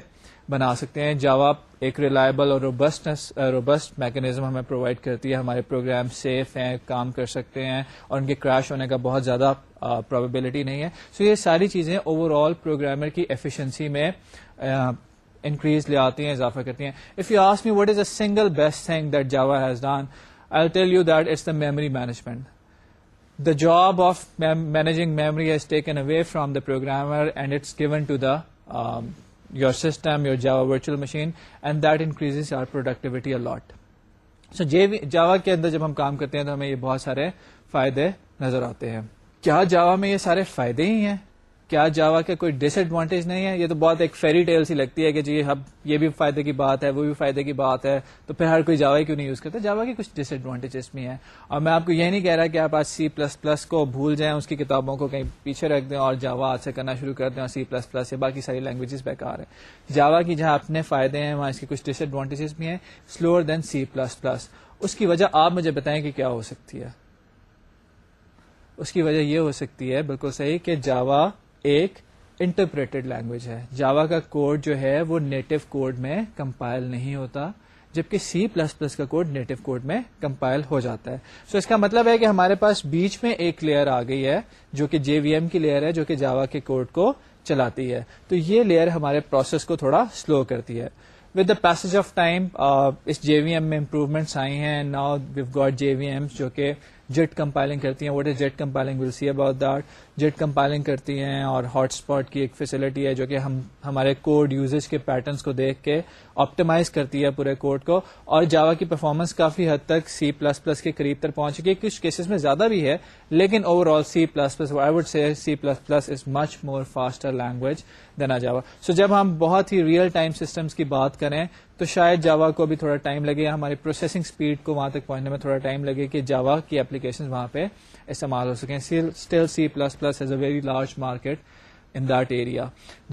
بنا سکتے ہیں جاوا ایک ریلائبل اور روبسٹنس روبسٹ میکنیزم ہمیں پرووائڈ کرتی ہے ہمارے پروگرام سیف ہیں کام کر سکتے ہیں اور ان کے کریش ہونے کا بہت زیادہ پرابیبلٹی نہیں ہے سو یہ ساری چیزیں اوور آل پروگرامر کی ایفیشنسی میں انکریز لے آتی ہیں اضافہ کرتی ہیں if you ask me what is a single best thing that Java has done I tell you that it's the memory management the job of managing memory has taken away from the programmer and it's given to the your system your Java virtual machine and that increase your productivity a lot so بھی جا کے اندر جب ہم کام کرتے ہیں تو ہمیں یہ بہت سارے فائدے نظر آتے ہیں کیا جاوا میں یہ سارے فائدے ہی ہیں کیا جاوا کا کوئی ڈس ایڈوانٹیج نہیں ہے یہ تو بہت ایک فیری ٹیل سی لگتی ہے کہ جی اب یہ بھی فائدے کی بات ہے وہ بھی فائدے کی بات ہے تو پھر ہر کوئی جاوا کیوں نہیں یوز کرتا جاوا کے کچھ ڈس ایڈوانٹیجز بھی ہیں اور میں آپ کو یہ نہیں کہہ رہا کہ آپ آج سی پلس پلس کو بھول جائیں اس کی کتابوں کو کہیں پیچھے رکھ دیں اور جاوا آج سے کرنا شروع کر دیں اور سی پلس پلس باقی ساری لینگویجز بیکار ہیں جاوا کی جہاں اپنے فائدے ہیں وہاں اس کے کچھ ڈس ایڈوانٹیجز بھی ہیں slower than C plus plus اس کی وجہ آپ مجھے بتائیں کہ کیا ہو سکتی ہے اس کی وجہ یہ ہو سکتی ہے بالکل صحیح کہ جاوا ایک انٹرپریٹڈ لینگویج ہے جاوا کا کوڈ جو ہے وہ نیٹو کوڈ میں کمپائل نہیں ہوتا جبکہ سی پلس پلس کا کوڈ نیٹو کوڈ میں کمپائل ہو جاتا ہے سو so اس کا مطلب ہے کہ ہمارے پاس بیچ میں ایک لیئر آ گئی ہے جو کہ جے وی ایم کی لیئر ہے جو کہ جاوا کے کوڈ کو چلاتی ہے تو یہ لیئر ہمارے پروسیس کو تھوڑا سلو کرتی ہے with the pace of time us J V M میں امپروومنٹس آئی ہیں now we've got J V M جو کہ جیٹ کمپائلنگ کرتی ہیں what is JIT compiling will see about that JIT compiling کرتی ہیں اور ہاٹ اسپاٹ کی ایک فیسلٹی ہے جو کہ ہم ہمارے کوڈ یوزز کے پیٹرنس کو دیکھ کے آپٹیمائز کرتی ہے پورے کوڈ کو اور جاوا کی پرفارمنس کافی حد تک سی پلس پلس کے قریب تک پہنچ گئی کچھ کیسز میں زیادہ بھی ہے لیکن overall C plus plus would say C plus plus is much more faster language than a Java so جب ہم بہت ہی ریئل ٹائم سسٹمس کی بات کریں تو شاید جاوا کو ابھی تھوڑا ٹائم لگے ہماری پروسیسنگ اسپیڈ کو وہاں تک پہنچنے میں تھوڑا ٹائم لگے کہ جاوا کی اپلیکیشن وہاں پہ استعمال ہو سکیں still C plus plus as a very large market in that area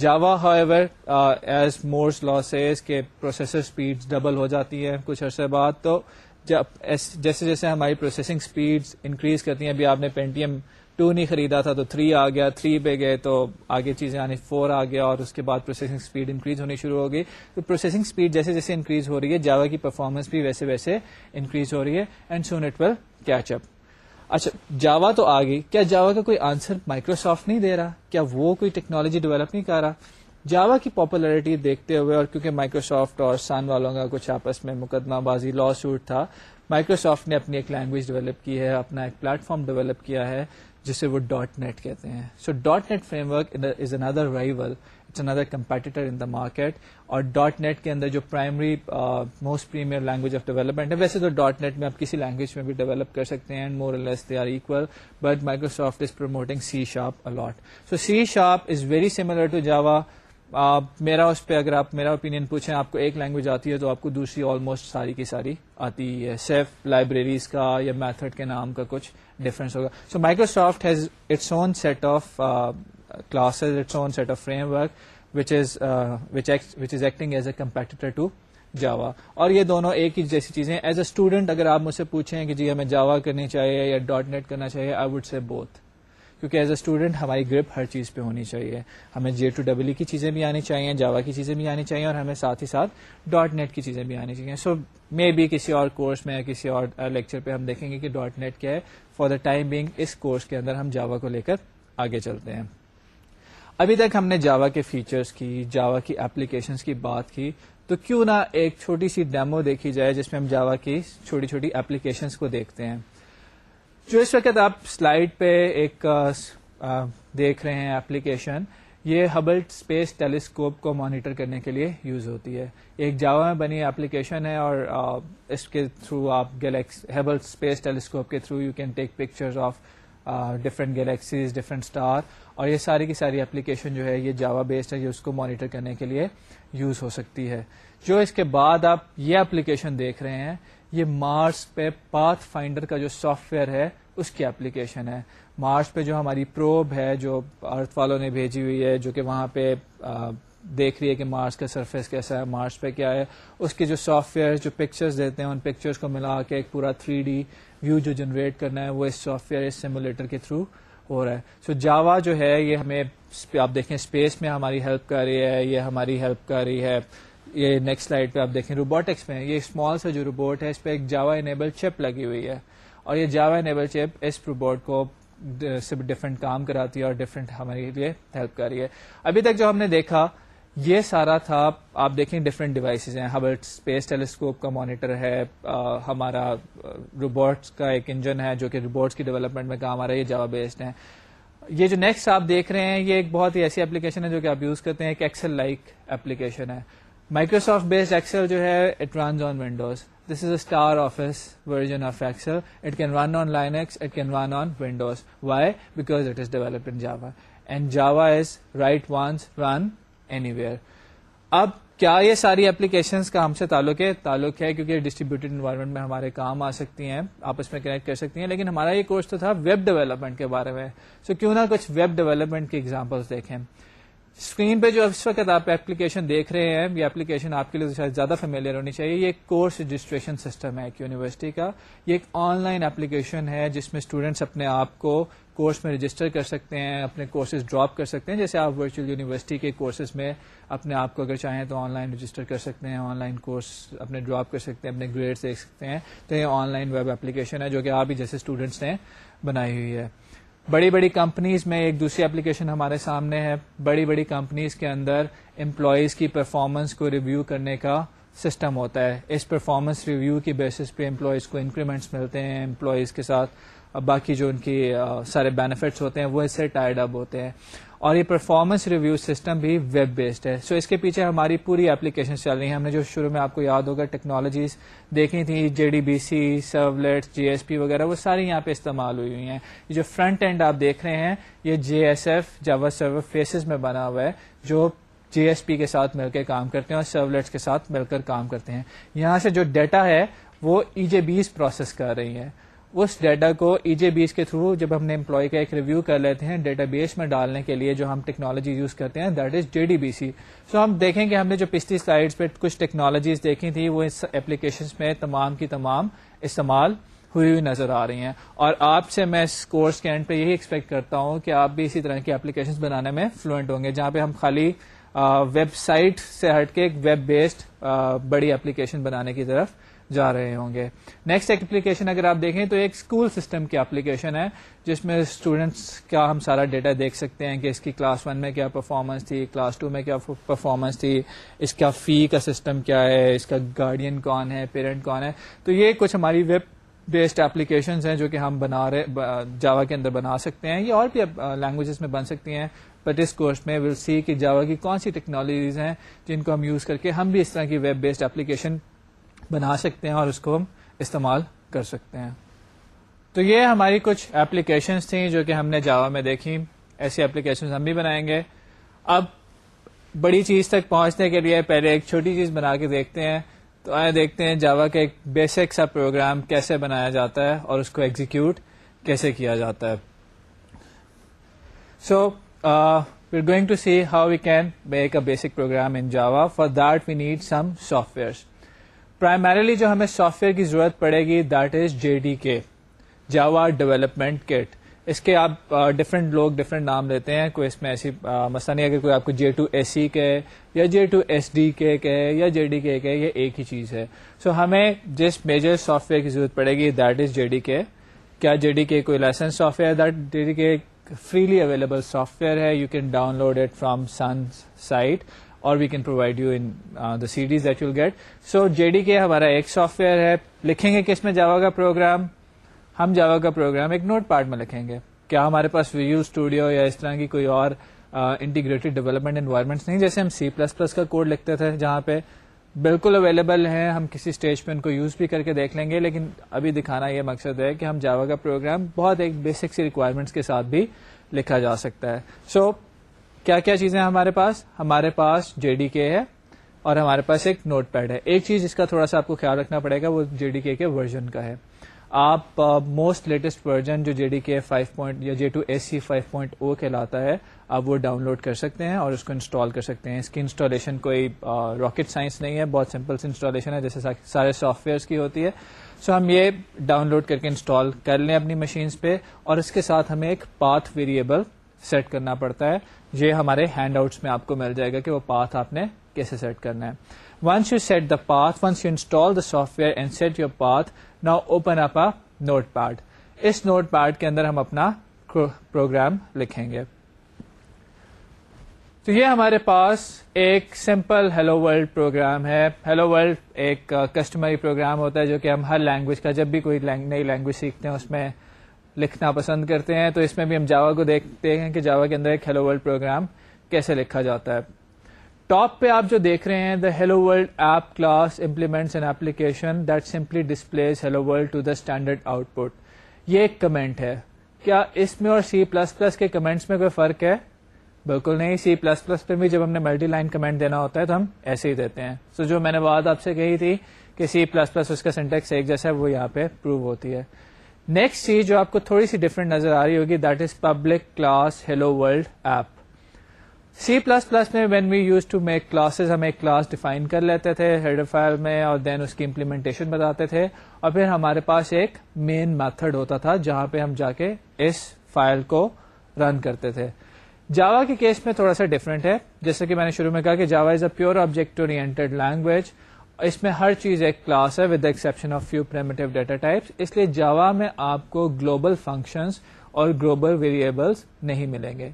Java however as Moore's laws کے پروسیسر اسپیڈ ڈبل ہو جاتی ہے کچھ عرصے بعد تو جیسے جیسے ہماری پروسیسنگ اسپیڈ انکریز کرتی ہیں ابھی آپ نے پینٹی ایم ٹو نہیں خریدا تھا تو تھری آ گیا تھری پہ گئے تو آگے چیزیں آنے فور آ گیا اور اس کے بعد پروسیسنگ اسپیڈ انکریز ہونی شروع ہو گئی تو پروسیسنگ اسپیڈ جیسے جیسے انکریز ہو رہی ہے جاوا کی پرفارمنس بھی ویسے ویسے انکریز ہو رہی ہے and soon it will catch up اچھا جاوا تو آ گئی کیا جاوا کا کوئی آنسر مائکروسافٹ نہیں دے رہا کیا وہ کوئی ٹیکنالوجی ڈیولپ نہیں کر رہا جاوا کی پاپولرٹی دیکھتے ہوئے اور کیونکہ مائکروسافٹ اور سان والوں کا کچھ آپس میں مقدمہ بازی لا سوٹ تھا مائکروسافٹ نے اپنی ایک لینگویج ڈیولپ کی ہے اپنا ایک پلیٹ فارم ڈیولپ کیا ہے جسے وہ ڈاٹ نیٹ کہتے ہیں so dot net framework is another competitor in the market اور ڈاٹ نیٹ کے اندر جو primary most premier language of development ہے ویسے تو ڈاٹ نیٹ میں آپ کسی لینگویج میں بھی ڈیولپ کر سکتے ہیں more less they are but Microsoft is promoting C sharp a lot so C sharp is very similar to Java میرا اس پہ اگر آپ میرا اوپینین پوچھیں آپ کو ایک لینگویج آتی ہے تو آپ کو دوسری آلموسٹ ساری کی ساری آتی ہے صرف لائبریریز کا یا میتھڈ کے نام کا کچھ ڈفرینس ہوگا so Microsoft has its own set of classes its own set of framework which is which is acting as a competitor to Java اور یہ دونوں ایک ہی جیسی چیزیں ایز اے اسٹوڈنٹ اگر آپ مجھ سے پوچھیں کہ جی ہمیں جاوا کرنی چاہیے یا ڈاٹ نیٹ کرنا چاہیے آئی وڈ سے بوتھ کیونکہ ایز اے اسٹوڈنٹ ہماری گرپ ہر چیز پہ ہونی چاہیے ہمیں جے ٹو ڈبل کی چیزیں بھی آنی چاہیے جاوا کی چیزیں بھی آنی چاہیے اور ہمیں ساتھ ہی ساتھ ڈاٹ نیٹ کی چیزیں بھی آنی چاہیے سو مے بی کسی اور کورس میں کسی اور لیکچر uh, پہ ہم دیکھیں گے کہ ڈاٹ نیٹ کیا ہے فار دا ٹائم بینگ اس کورس کے اندر ہم جاوا کو لے کر آگے چلتے ہیں ابھی تک ہم نے جاوا کے فیچرس کی جاوا کی اپلیکیشنس کی بات کی تو کیوں نہ ایک چھوٹی سی ڈیمو دیکھی جائے جس میں ہم جاوا کی چھوٹی چھوٹی اپلیکیشنس کو دیکھتے ہیں جو اس وقت آپ سلائڈ پہ ایک دیکھ رہے ہیں اپلیکیشن یہ ہبل اسپیس ٹیلیسکوپ کو مانیٹر کرنے کے لیے یوز ہوتی ہے ایک جاوا میں بنی اپلیکیشن ہے اور اس کے تھرو آپ گلیکس ہیبل اسپیس ٹیلیسکوپ کے through you can take picture of different galaxies different star اور یہ ساری کی ساری اپلیکیشن جو ہے یہ جاوا بیسڈ ہے یہ اس کو مانیٹر کرنے کے لیے یوز ہو سکتی ہے جو اس کے بعد آپ یہ اپلیکیشن دیکھ رہے ہیں یہ مارس پہ پاتھ فائنڈر کا جو سافٹ ویئر ہے اس کی اپلیکیشن ہے مارس پہ جو ہماری پروب ہے جو ارتھ والوں نے بھیجی ہوئی ہے جو کہ وہاں پہ دیکھ رہی ہے کہ مارس کا سرفیس کیسا ہے مارس پہ کیا ہے اس کے جو سافٹ ویئر جو پکچرز دیتے ہیں ان پکچرز کو ملا کے ایک پورا تھری ڈی ویو جو جنریٹ کرنا ہے وہ اس سافٹ ویئر اس سیمولیٹر کے تھرو ہو رہا ہے سو so, جاوا جو ہے یہ ہمیں آپ دیکھیں اسپیس میں ہماری ہیلپ کر رہی ہے یہ ہماری ہیلپ کر رہی ہے یہ نیکسٹ سلائیڈ پہ آپ دیکھیں روبوٹکس میں یہ اسمال سا جو روبوٹ ہے اس پہ ایک جاوا انیبل چپ لگی ہوئی ہے اور یہ جاوا انیبل چپ اس روبوٹ کو سب ڈفرنٹ کام کراتی ہے اور ڈفرنٹ ہمارے لیے ہیلپ کر رہی ہے ابھی تک جو ہم نے دیکھا یہ سارا تھا آپ دیکھیں ڈفرنٹ ڈیوائسز ہیں ہبل اسپیس ٹیلیسکوپ کا مانیٹر ہے ہمارا روبوٹس کا ایک انجن ہے جو کہ روبوٹس کی ڈیولپمنٹ میں کام آ رہا ہے یہ جاوا بیسڈ ہے یہ جو نیکسٹ آپ دیکھ رہے ہیں یہ ایک بہت ہی ایسی اپلیکیشن ہے جو کہ آپ یوز کرتے ہیں ایک ایکسل لائک اپلیکیشن ہے مائکروسافٹ بیس ایکسل جو ہے it runs Windows this is a version of Excel it can run online why بیکازلپ in Java and once run anywhere اب کیا یہ ساری اپلیکیشنس کا ہم سے تعلق تعلق ہے ہے کیونکہ ڈسٹریبیوٹیڈ انوائرمنٹ میں ہمارے کام آ سکتی ہیں آپ اس میں کنیکٹ کر سکتی ہیں لیکن ہمارا یہ کورس تو تھا ویب ڈیولپمنٹ کے بارے میں سو so, کیوں نہ کچھ ویب ڈیولپمنٹ کے ایگزامپلس دیکھیں اسکرین پہ جو اس وقت آپ اپلیکیشن دیکھ رہے ہیں یہ اپلیکیشن آپ کے لیے زیادہ فیملیئر ہونی چاہیے یہ کورس رجسٹریشن سسٹم ہے ایک یونیورسٹی کا یہ ایک آن لائن اپلیکیشن ہے جس میں اسٹوڈینٹس اپنے آپ کو کورس میں رجسٹر کر سکتے ہیں اپنے کورسز ڈراپ کر سکتے ہیں جیسے آپ ورچوئل یونیورسٹی کے کورسز میں اپنے آپ کو اگر چاہیں تو آن لائن رجسٹر کر سکتے ہیں آن لائن کورس اپنے ڈراپ کر سکتے ہیں اپنے گریڈ دیکھ سکتے ہیں تو یہ آن لائن ویب اپلیکیشن ہے جو کہ آپ ہی جیسے اسٹوڈینٹس نے بنائی ہوئی ہے بڑی بڑی کمپنیز میں ایک دوسری اپلیکیشن ہمارے سامنے ہے بڑی بڑی کمپنیز کے اندر امپلائیز کی پرفارمنس کو ریویو کرنے کا سسٹم ہوتا ہے اس پرفارمنس ریویو کی بیسس پہ امپلائیز کو انکریمنٹس ملتے ہیں امپلائیز کے ساتھ باقی جو ان کی سارے بینیفٹس ہوتے ہیں وہ اس سے ٹائرڈ اپ ہوتے ہیں اور یہ پرفارمنس ریویو سسٹم بھی ویب بیسڈ ہے سو so اس کے پیچھے ہماری پوری اپلیکیشن چل رہی ہیں ہم نے جو شروع میں آپ کو یاد ہوگا ٹیکنالوجیز دیکھی تھیں J D B C servlet J S P وغیرہ وہ ساری یہاں پہ استعمال ہوئی ہوئی ہیں جو فرنٹ اینڈ آپ دیکھ رہے ہیں یہ جے ایس ایف جب سرور فیسز میں بنا ہوا ہے جو جی ایس پی کے ساتھ مل کے کام کرتے ہیں اور سرولیٹس کے ساتھ مل کر کام کرتے ہیں یہاں سے جو ڈیٹا ہے وہ ای جے بیس پروسیس کر رہی ہے اس ڈیٹا کو ای جے بیس کے تھرو جب ہم نے امپلائی کا ایک ریویو کر لیتے ہیں ڈیٹا بیس میں ڈالنے کے لیے جو ہم ٹیکنالوجی یوز کرتے ہیں that is J D B C so ہم دیکھیں کہ ہم نے جو پچھلی سلائیس پہ کچھ ٹیکنالوجیز دیکھی تھی وہ اس ایپلیکیشن میں تمام کی تمام استعمال ہوئی ہوئی نظر آ رہی ہیں اور آپ سے میں اس کورس کے اینڈ پہ یہی ایکسپیکٹ کرتا ہوں کہ آپ بھی اسی طرح کی اپلیکیشنس بنانے میں فلوئنٹ ہوں گے جہاں پہ ہم خالی ویب سائٹ سے ہٹ کے ایک ویب بیسڈ بڑی اپلیکیشن بنانے کی طرف جا رہے ہوں گے نیکسٹ ایک اپلیکیشن اگر آپ دیکھیں تو ایک اسکول سسٹم کی اپلیکیشن ہے جس میں اسٹوڈینٹس کا ہم سارا ڈیٹا دیکھ سکتے ہیں کہ اس کی کلاس ون میں کیا پرفارمنس تھی کلاس ٹو میں کیا پرفارمنس تھی اس کا فی کا سسٹم کیا ہے اس کا گارڈین کون ہے پیرنٹ کون ہے تو یہ کچھ ہماری ویب بیسڈ اپلیکیشنز ہیں جو کہ ہم بنا رہے جاوا کے اندر بنا سکتے ہیں یہ اور بھی لینگویجز میں بن سکتی ہیں بٹ اس کورس میں ول سی کہ جاوا کی کون سی ٹیکنالوجیز ہیں جن کو ہم یوز کر کے ہم بھی اس طرح کی ویب بیسڈ اپلیکیشن بنا سکتے ہیں اور اس کو ہم استعمال کر سکتے ہیں تو یہ ہماری کچھ اپلیکیشنس تھیں جو کہ ہم نے جاوا میں دیکھی ایسی ایپلیکیشن ہم بھی بنائیں گے اب بڑی چیز تک پہنچنے کے لیے پہلے ایک چھوٹی چیز بنا کے دیکھتے ہیں تو آئے دیکھتے ہیں جاوا کے ایک بیسک سا پروگرام کیسے بنایا جاتا ہے اور اس کو ایگزیکیوٹ کیسے کیا جاتا ہے so we going to see how we can make a basic program in Java for that we need some software primarily جو ہمیں سافٹ ویئر کی ضرورت پڑے گی دیٹ از جے ڈی کے جاوا ڈیولپمنٹ کٹ اس کے آپ ڈفرینٹ لوگ ڈفرینٹ نام لیتے ہیں کوئی اس میں ایسی مسئلہ نہیں اگر کوئی آپ کو جے ٹو ایس سی کے یا جے ٹو ایس ڈی کے کہے یا جے ڈی کے یہ ایک ہی چیز ہے سو ہمیں جس میجر سافٹ ویئر کی ضرورت پڑے گی دیٹ از جے ڈی کے کیا جے ڈی کے کوئی license software that J D K freely available software ہے you can download it from Sun site اور we can provide you in the series that you get so J D K ہمارا ایک soft where ہے لکھیں گے کس میں جاوا کا پروگرام ہم جاوا کا پروگرام ایک نوٹ پارٹ میں لکھیں گے کیا ہمارے پاس ویو اسٹوڈیو یا اس طرح کی کوئی اور انٹیگریٹڈ ڈیولپمنٹ انوائرمنٹ نہیں جیسے ہم سی پلس پلس کا کوڈ لکھتے تھے جہاں پہ بالکل اویلیبل ہیں ہم کسی اسٹیج پہ ان کو یوز بھی کر کے دیکھ لیں گے لیکن ابھی دکھانا یہ مقصد ہے کہ ہم جاوا کا پروگرام بہت ایک بیسک سی ریکوائرمنٹس کے ساتھ بھی لکھا جا سکتا ہے سو so, کیا کیا چیزیں ہمارے پاس ہمارے پاس جے ڈی کے ہے اور ہمارے پاس ایک نوٹ پیڈ ہے ایک چیز جس کا تھوڑا سا آپ کو خیال رکھنا پڑے گا وہ جے ڈی کے ورژن کا ہے آپ موسٹ لیٹسٹ ورژن جو J D K five point یا J two S C five point O کہلاتا ہے آپ وہ ڈاؤن لوڈ کر سکتے ہیں اور اس کو انسٹال کر سکتے ہیں اس کی انسٹالیشن کوئی راکٹ سائنس نہیں ہے بہت سمپل انسٹالیشن ہے جیسے سارے سافٹ ویئر کی ہوتی ہے سو ہم یہ ڈاؤن لوڈ کر کے انسٹال کر لیں اپنی مشینس پہ اور اس کے ساتھ ہمیں ایک پاتھ ویریبل سیٹ کرنا پڑتا ہے یہ ہمارے ہینڈ آؤٹس میں آپ کو مل جائے گا کہ وہ پاتھ آپ نے کیسے سیٹ کرنا ہے once you set the path once you install the software and set your path now open up notepad us note paid کے اندر ہم اپنا پروگرام لکھیں گے تو یہ ہمارے پاس ایک سمپل ہیلو ورلڈ پروگرام ہے ہیلو ورلڈ ایک کسٹمری uh, پروگرام ہوتا ہے جو کہ ہم ہر لینگویج کا جب بھی کوئی نئی لینگویج سیکھتے ہیں اس میں لکھنا پسند کرتے ہیں تو اس میں بھی ہم جاوا کو دیکھتے ہیں کہ جاوا کے اندر ایک ہیلو ورلڈ پروگرام کیسے لکھا جاتا ہے ٹاپ پہ آپ جو دیکھ رہے ہیں the hello world app class implements displays hello world to the standard output یہ ایک کمنٹ ہے کیا اس میں اور سی پلس پلس کے کمنٹس میں کوئی فرق ہے بالکل نہیں سی پلس پلس پہ بھی جب ہم نے ملٹی لائن کمنٹ دینا ہوتا ہے تو ہم ایسے ہی دیتے ہیں سو so جو میں نے بات آپ سے کہی تھی کہ سی پلس پلس اس کا سینٹیکس ایک جیسا ہے وہ یہاں پہ پروو ہوتی ہے نیکسٹ چیز جو آپ کو تھوڑی سی ڈفرنٹ نظر آ رہی ہوگی that is public class hello world app C plus plus میں when we use to make classes ہم ایک کلاس ڈیفائن کر لیتے تھے ہیڈ فائل میں اور دین اس کی امپلیمنٹیشن بتاتے تھے اور پھر ہمارے پاس ایک مین میتھڈ ہوتا تھا جہاں پہ ہم جا کے اس فائل کو رن کرتے تھے جاوا کے کیس میں تھوڑا سا ڈفرینٹ ہے جیسے کہ میں نے شروع میں کہا کہ Java is a pure object اور اس میں ہر چیز ایک کلاس ہے with exception of few primitive data types اس لیے جاوا میں آپ کو گلوبل فنکشنز اور گلوبل ویریبلس نہیں ملیں گے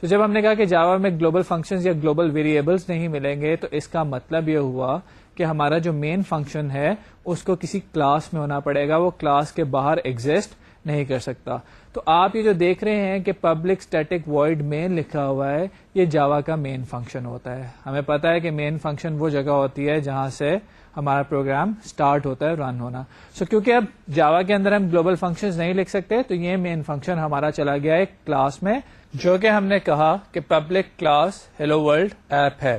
تو جب ہم نے کہا کہ جاوا میں گلوبل فنکشنز یا گلوبل ویریبلس نہیں ملیں گے تو اس کا مطلب یہ ہوا کہ ہمارا جو مین فنکشن ہے اس کو کسی کلاس میں ہونا پڑے گا وہ کلاس کے باہر ایگزٹ نہیں کر سکتا تو آپ یہ جو دیکھ رہے ہیں کہ پبلک اسٹیٹک وائڈ مین لکھا ہوا ہے یہ جاوا کا مین فنکشن ہوتا ہے ہمیں پتا ہے کہ مین فنکشن وہ جگہ ہوتی ہے جہاں سے ہمارا پروگرام اسٹارٹ ہوتا ہے رن ہونا سو so, کیونکہ اب جاوا کے اندر ہم گلوبل فنکشن نہیں لکھ سکتے تو یہ مین فنکشن ہمارا چلا گیا ہے کلاس میں جو کہ ہم نے کہا کہ public class hello world app ہے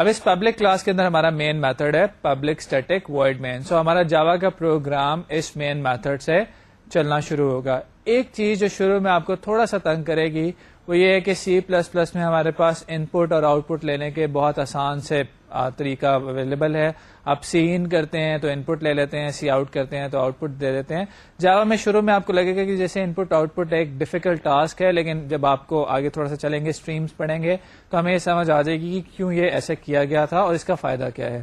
اب اس پبلک کلاس کے اندر ہمارا مین میتھڈ ہے public static void main so ہمارا جاوا کا پروگرام اس مین میتھڈ سے چلنا شروع ہوگا ایک چیز جو شروع میں آپ کو تھوڑا سا تنگ کرے گی وہ یہ ہے کہ سی پلس پلس میں ہمارے پاس ان پٹ اور آؤٹ پٹ لینے کے بہت آسان سے طریقہ اویلیبل ہے آپ سی ان کرتے ہیں تو ان پٹ لے لیتے ہیں سی آؤٹ کرتے ہیں تو آؤٹ پٹ دے دیتے ہیں جاوا میں شروع میں آپ کو لگے گا کہ جیسے ان پٹ آؤٹ پٹ ایک ڈیفیکلٹ ٹاسک ہے لیکن جب آپ کو آگے تھوڑا سا چلیں گے اسٹریمس پڑھیں گے تو ہمیں یہ سمجھ آ جائے گی کہ کیوں یہ ایسا کیا گیا تھا اور اس کا فائدہ کیا ہے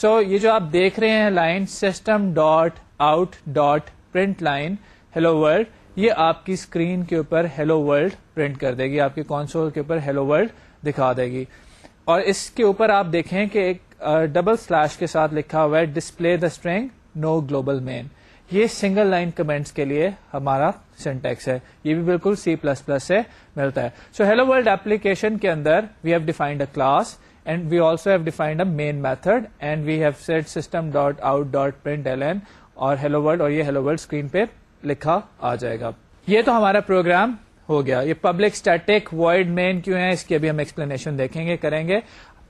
سو so, یہ جو آپ دیکھ رہے ہیں line system dot out dot print line hello world یہ آپ کی اسکرین کے اوپر ہیلو ورلڈ پرنٹ کر دے گی آپ کے کانسول کے اوپر ہیلو ورلڈ دکھا دے گی اور اس کے اوپر آپ دیکھیں کہ ایک ڈبل سلیش کے ساتھ لکھا ہوا ہے display the string no global main یہ سنگل لائن کمنٹس کے لیے ہمارا سینٹیکس ہے یہ بھی بالکل سی پلس پلس سے ملتا ہے سو ہیلو ورلڈ ایپلیکیشن کے اندر we have defined a class and we also have defined a main method and we have set system dot out dot print L N اور hello world اور یہ hello world screen پہ لکھا آ جائے گا یہ تو ہمارا پروگرام ہو گیا یہ پبلک اسٹیٹک وائڈ مین کیوں ہے اس کی ابھی ہم ایکسپلینیشن دیکھیں گے کریں گے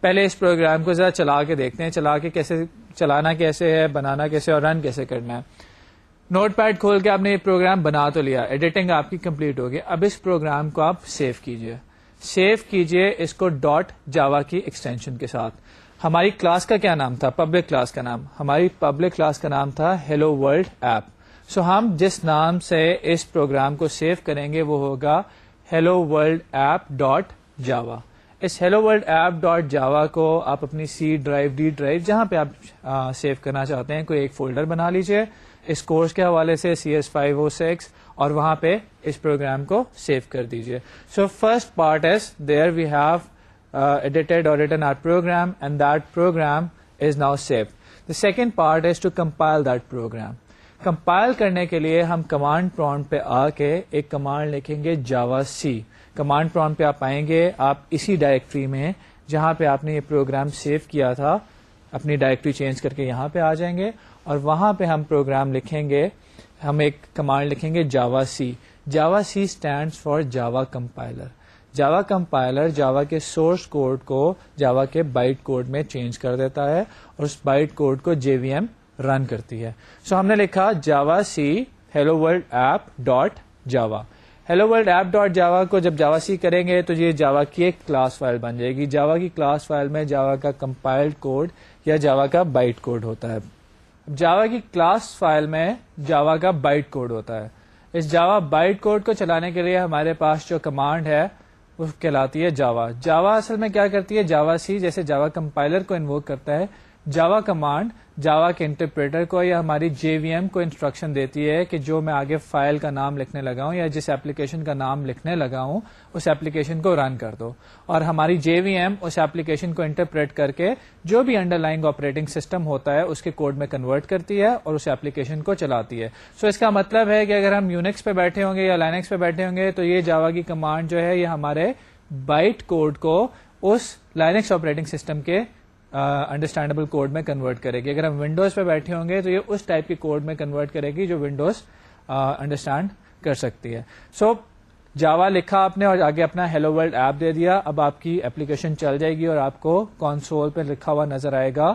پہلے اس پروگرام کو ذرا چلا کے دیکھتے ہیں چلا کے کیسے چلانا کیسے ہے بنانا کیسے اور رن کیسے کرنا ہے نوٹ پیڈ کھول کے آپ نے یہ پروگرام بنا تو لیا ایڈیٹنگ آپ کی کمپلیٹ ہوگی اب اس پروگرام کو آپ سیو کیجئے سیو کیجئے اس کو ڈاٹ جاوا کی ایکسٹینشن کے ساتھ ہماری کلاس کا کیا نام تھا پبلک کلاس کا نام ہماری پبلک کلاس کا نام تھا ہیلو ورلڈ ایپ سو ہم جس نام سے اس پروگرام کو سیو کریں گے وہ ہوگا hello world app dot Java اس hello world app dot Java کو آپ اپنی سی ڈرائیو ڈی ڈرائیو جہاں پہ آپ سیو کرنا چاہتے ہیں کوئی ایک فولڈر بنا لیجئے اس کورس کے حوالے سے C S five O six اور وہاں پہ اس پروگرام کو سیو کر دیجئے so first part is there we have edited audit our program and دوگرام is now save the second part is to compile that program compile کرنے کے لیے ہم کمانڈ پراؤنٹ پہ آ کے ایک کمانڈ لکھیں گے جاوا سی کمانڈ پراؤنٹ پہ آپ آئیں گے آپ اسی ڈائریکٹری میں جہاں پہ آپ نے یہ پروگرام سیو کیا تھا اپنی ڈائریکٹری چینج کر کے یہاں پہ آ جائیں گے اور وہاں پہ ہم پروگرام لکھیں گے ہم ایک کمانڈ لکھیں گے Java C Java C stand for Java compiler Java compiler Java کے سورس کوڈ کو جاوا کے بائٹ کوڈ میں چینج کر دیتا ہے اور اس بائٹ کوڈ کو جے وی ایم رن کرتی ہے سو ہم نے لکھا Java C hello world app dot Java hello world app dot Java کو جب جاوا سی کریں گے تو یہ جاوا کی ایک کلاس فائل بن جائے گی جاوا کی کلاس فائل میں جاوا کا کمپائل کوڈ یا جاوا کا بائٹ کوڈ ہوتا ہے جاوا کی کلاس فائل میں جاوا کا بائٹ کوڈ ہوتا ہے اس جاوا بائٹ کوڈ کو چلانے کے لیے ہمارے پاس جو کمانڈ ہے کہلاتی ہے جاوا جاوا اصل میں کیا کرتی ہے جاوا سی جیسے جاوا کمپائلر کو انوک کرتا ہے جاوا کمانڈ جاوا کے انٹرپریٹر کو یا ہماری جے وی ایم کو انسٹرکشن دیتی ہے کہ جو میں آگے فائل کا نام لکھنے لگا ہوں یا جس ایپلیکیشن کا نام لکھنے لگا ہوں اس ایپلیکیشن کو رن کر دو اور ہماری جے وی ایم اس ایپلیکیشن کو انٹرپریٹ کر کے جو بھی انڈر لائن آپریٹنگ سسٹم ہوتا ہے اس کے کوڈ میں کنورٹ کرتی ہے اور اس ایپلیکیشن کو چلاتی ہے سو so اس کا مطلب ہے کہ اگر ہم یونیکس پہ بیٹھے ہوں گے یا لائنکس پہ بیٹھے ہوں گے تو یہ جاوا کی کمانڈ جو ہے یہ ہمارے بائٹ کوڈ کو اس لائنکس آپریٹنگ سسٹم کے انڈرسٹینڈیبل کوڈ میں کنورٹ کرے گی اگر ہم ونڈوز پہ بیٹھے ہوں گے تو یہ اس ٹائپ کے کوڈ میں کنورٹ کرے گی جو ونڈوز انڈرسٹینڈ کر سکتی ہے سو جاوا لکھا آپ نے اور آگے اپنا ہیلو ورلڈ ایپ دے دیا اب آپ کی اپلیکیشن چل جائے گی اور آپ کو کانسول پہ لکھا ہوا نظر آئے گا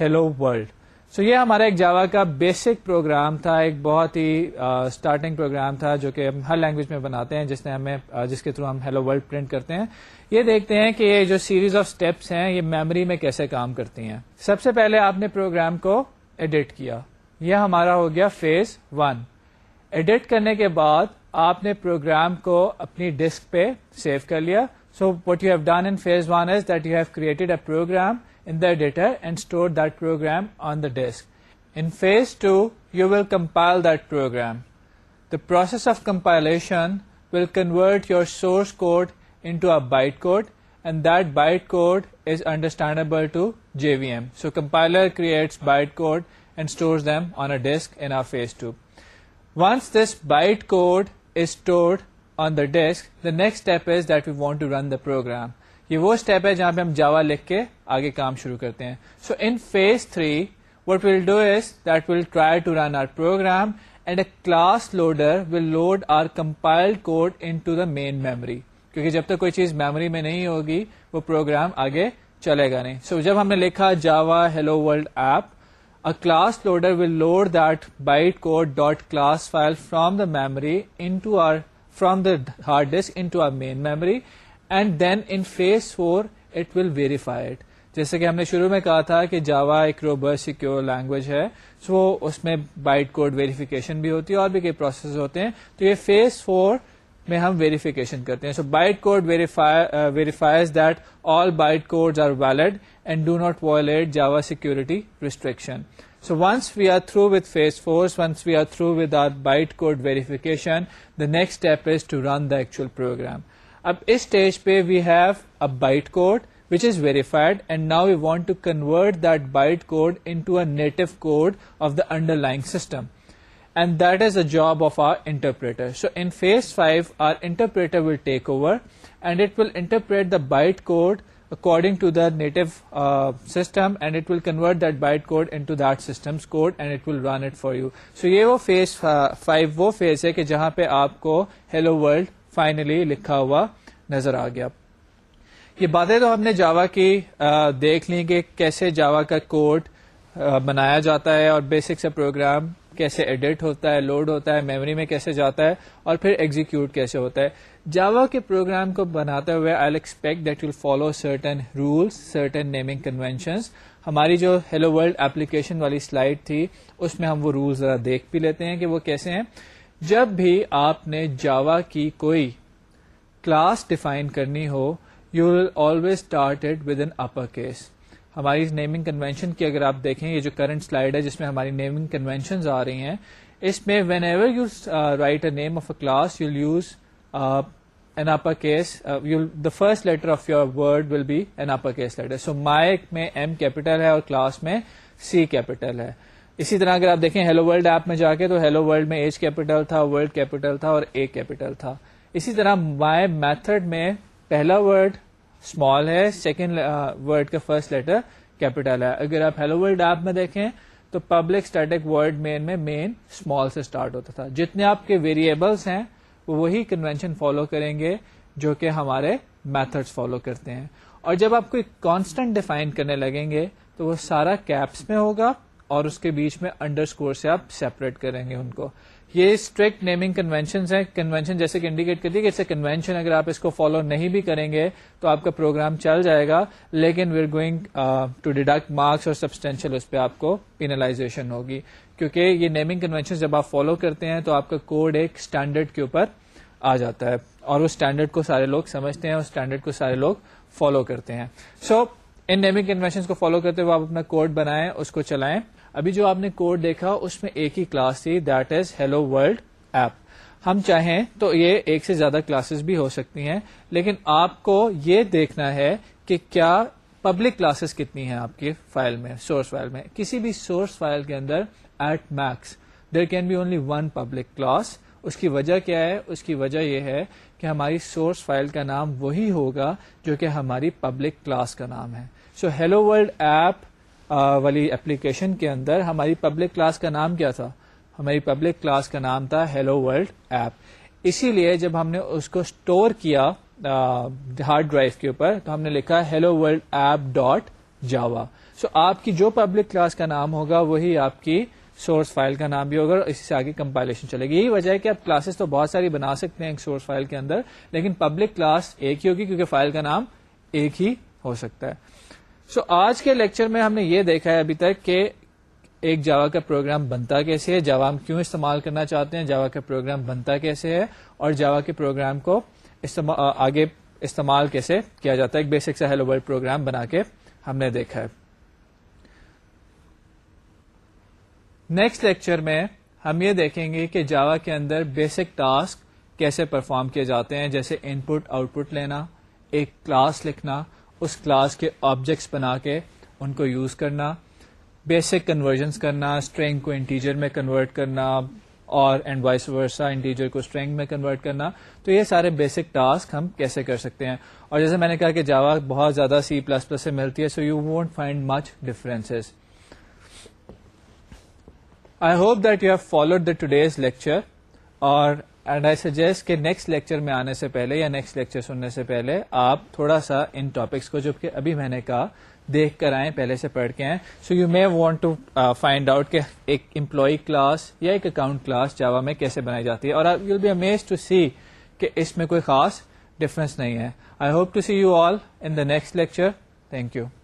ہیلو ورلڈ سو یہ ہمارا ایک جاوا کا بیسک پروگرام تھا ایک بہت ہی اسٹارٹنگ پروگرام تھا جو کہ ہم ہر لینگویج میں بناتے ہیں جس نے ہمیں جس کے تھرو ہم ہیلو ورلڈ پرنٹ کرتے ہیں یہ دیکھتے ہیں کہ یہ جو سیریز آف اسٹیپس ہیں یہ میموری میں کیسے کام کرتی ہیں سب سے پہلے آپ نے پروگرام کو ایڈٹ کیا یہ ہمارا ہو گیا فیز ون ایڈٹ کرنے کے بعد آپ نے پروگرام کو اپنی ڈسک پہ سیو کر لیا so what you have done in phase one is that you have created a program in the editor and store that program on the disk. In phase 2, you will compile that program. The process of compilation will convert your source code into a bytecode, and that bytecode is understandable to JVM. So compiler creates bytecode and stores them on a disk in our phase 2. Once this bytecode is stored on the disk, the next step is that we want to run the program. یہ وہ step ہے جہاں پہ ہم جاوا لکھ کے آگے کام شروع کرتے ہیں so in phase three what will do is that will try to run our program and a class loader will load our compiled code into the main memory کیونکہ جب تک کوئی چیز میموری میں نہیں ہوگی وہ پروگرام آگے چلے گا نہیں سو so, جب ہم نے لکھا Java hello world app a class loader will load that byte code dot class file from the memory into our from the hard disk into our main memory and then in phase four it will verify it جیسے کہ ہم نے شروع میں کہا تھا کہ جاوا ایک روبر سیکیور لینگویج ہے سو so اس میں بائٹ کوڈ ویریفیکیشن بھی ہوتی ہے اور بھی کئی پروسیس ہوتے ہیں تو یہ فیز فور میں ہم ویریفیکیشن کرتے ہیں so byte code verifies that all byte code are valid and do not violate Java security restriction so once we are through with phase four once we are through with our byte code verification the next step is to run the actual program اب اس stage پہ we have a byte code which is verified and now we want to convert that byte code into code of the underline system and that is the job of our interpreter so in phase five our interpreter will take over and it will interpret the byte code according to the native system and it will convert byte code in that some code and it will run it for you so یہ وہ phase five وہ phase ہے کہ جہاں پہ آپ کو hello world finally لکھا ہوا نظر آ گیا یہ باتیں تو ہم نے جاوا کی دیکھ لی کہ کیسے جاوا کا کوڈ بنایا جاتا ہے اور بیسک سے پروگرام کیسے ایڈٹ ہوتا ہے لوڈ ہوتا ہے میموری میں کیسے جاتا ہے اور پھر ایگزیکیوٹ کیسے ہوتا ہے جاوا کے پروگرام کو بناتے ہوئے I expect that will follow certain rules certain naming conventions ہماری جو ہیلو ورلڈ اپلیکیشن والی سلائڈ تھی اس میں ہم وہ رولز ذرا دیکھ بھی لیتے ہیں کہ وہ کیسے ہیں جب بھی آپ نے جاوا کی کوئی کلاس ڈیفائن کرنی ہو you will always start it with an upper case ہماری نیمنگ کنوینشن کی اگر آپ دیکھیں یہ جو کرنٹ سلائڈ ہے جس میں ہماری نیمنگ کنوینشن آ رہی ہیں اس میں whenever you write a name of a class you use an upper case you the first letter of your word will be an upper case letter so Mike میں M capital ہے اور class میں سی capital ہے اسی طرح اگر آپ دیکھیں ہیلو ورلڈ ایپ میں جا کے تو ہیلو ورلڈ میں ایج کیپیٹل تھا ورلڈ کیپیٹل تھا اور اے کیپیٹل تھا اسی طرح مائی میتھڈ میں پہلا ورڈ اسمال ہے سیکنڈ ورڈ کا فرسٹ لیٹر کیپیٹل ہے اگر آپ ہیلو ورلڈ ایپ میں دیکھیں تو پبلک اسٹیٹک ورڈ مین میں مین اسمال سے اسٹارٹ ہوتا تھا جتنے آپ کے ویریبلس ہیں وہ وہی کنوینشن فالو کریں گے جو کہ ہمارے میتھڈ فالو کرتے ہیں اور جب آپ کانسٹنٹ ڈیفائن کرنے لگیں گے تو وہ سارا کیپس میں ہوگا اور اس کے بیچ میں انڈر اسکور سے آپ سیپریٹ کریں گے ان کو یہ اسٹرکٹ نیمنگ کنوینشن ہیں کنوینشن جیسے کہ انڈیکیٹ کرتی ہے کہ اسے کنوینشن اگر آپ اس کو فالو نہیں بھی کریں گے تو آپ کا پروگرام چل جائے گا لیکن we're going to deduct marks اور سبسٹینشیل اس پہ آپ کو پینلائزیشن ہوگی کیونکہ یہ نیمنگ کنوینشن جب آپ فالو کرتے ہیں تو آپ کا کوڈ ایک اسٹینڈرڈ کے اوپر آ جاتا ہے اور اسٹینڈرڈ کو سارے لوگ سمجھتے ہیں اور اسٹینڈرڈ کو سارے لوگ فالو کرتے ہیں سو so, ان نیمنگ کنوینشن کو فالو کرتے ہوئے آپ اپنا کوڈ بنائیں اس کو چلائیں ابھی جو آپ نے کوڈ دیکھا اس میں ایک ہی کلاس تھی that is hello world app ہم چاہیں تو یہ ایک سے زیادہ کلاسز بھی ہو سکتی ہیں لیکن آپ کو یہ دیکھنا ہے کہ کیا پبلک کلاسز کتنی ہیں آپ کے فائل میں سورس فائل میں کسی بھی سورس فائل کے اندر at max there can be only one public class اس کی وجہ کیا ہے اس کی وجہ یہ ہے کہ ہماری سورس فائل کا نام وہی ہوگا جو کہ ہماری پبلک کلاس کا نام ہے سو ہیلو ورلڈ ایپ والی اپلیکیشن کے اندر ہماری پبلک کلاس کا نام کیا تھا ہماری پبلک کلاس کا نام تھا ہیلو ورلڈ ایپ اسی لیے جب ہم نے اس کو اسٹور کیا ہارڈ ڈرائیو کے اوپر تو ہم نے لکھا hello world app dot Java so آپ کی جو پبلک کلاس کا نام ہوگا وہی آپ کی سورس فائل کا نام بھی ہوگا اور اس سے آگے کمپائلشن چلے گی یہی وجہ ہے کہ آپ کلاسز تو بہت ساری بنا سکتے ہیں ایک سورس فائل کے اندر لیکن پبلک کلاس ایک ہی ہوگی کیونکہ فائل کا نام ایک ہی ہو سکتا ہے سو so, آج کے لیکچر میں ہم نے یہ دیکھا ہے ابھی تک کہ ایک جاوا کا پروگرام بنتا کیسے ہے جاوا ہم کیوں استعمال کرنا چاہتے ہیں جاوا کا پروگرام بنتا کیسے ہے اور جاوا کے پروگرام کو آگے استعمال کیسے کیا جاتا ہے ایک بیسک سا ہیلو ورلڈ پروگرام بنا کے ہم نے دیکھا ہے نیکسٹ لیکچر میں ہم یہ دیکھیں گے کہ جاوا کے اندر بیسک ٹاسک کیسے پرفارم کیے جاتے ہیں جیسے ان پٹ آؤٹ پٹ لینا ایک کلاس لکھنا اس کلاس کے آبجیکٹس بنا کے ان کو یوز کرنا بیسک کنورژنس کرنا اسٹرینگ کو انٹیجر میں کنورٹ کرنا اور اینڈ وائس ورسا انٹیجر کو اسٹرینگ میں کنورٹ کرنا تو یہ سارے بیسک ٹاسک ہم کیسے کر سکتے ہیں اور جیسے میں نے کہا کہ جاوا بہت زیادہ سی پلس پلس سے ملتی ہے so you won't find much difference I hope that you have followed the today's lecture اور اینڈ آئی سجیسٹ کہ نیکسٹ لیکچر میں آنے سے پہلے یا نیکسٹ لیکچر سننے سے پہلے آپ تھوڑا سا ان ٹاپکس کو جب کہ ابھی میں نے کہا دیکھ کر آئیں پہلے سے پڑھ کے آئیں so you may want to find out کہ ایک امپلائی کلاس یا ایک اکاؤنٹ کلاس جاوا میں کیسے بنائی جاتی ہے اور آپ you be amazed to see کہ اس میں کوئی خاص ڈفرنس نہیں ہے I hope to see you all in the next lecture thank you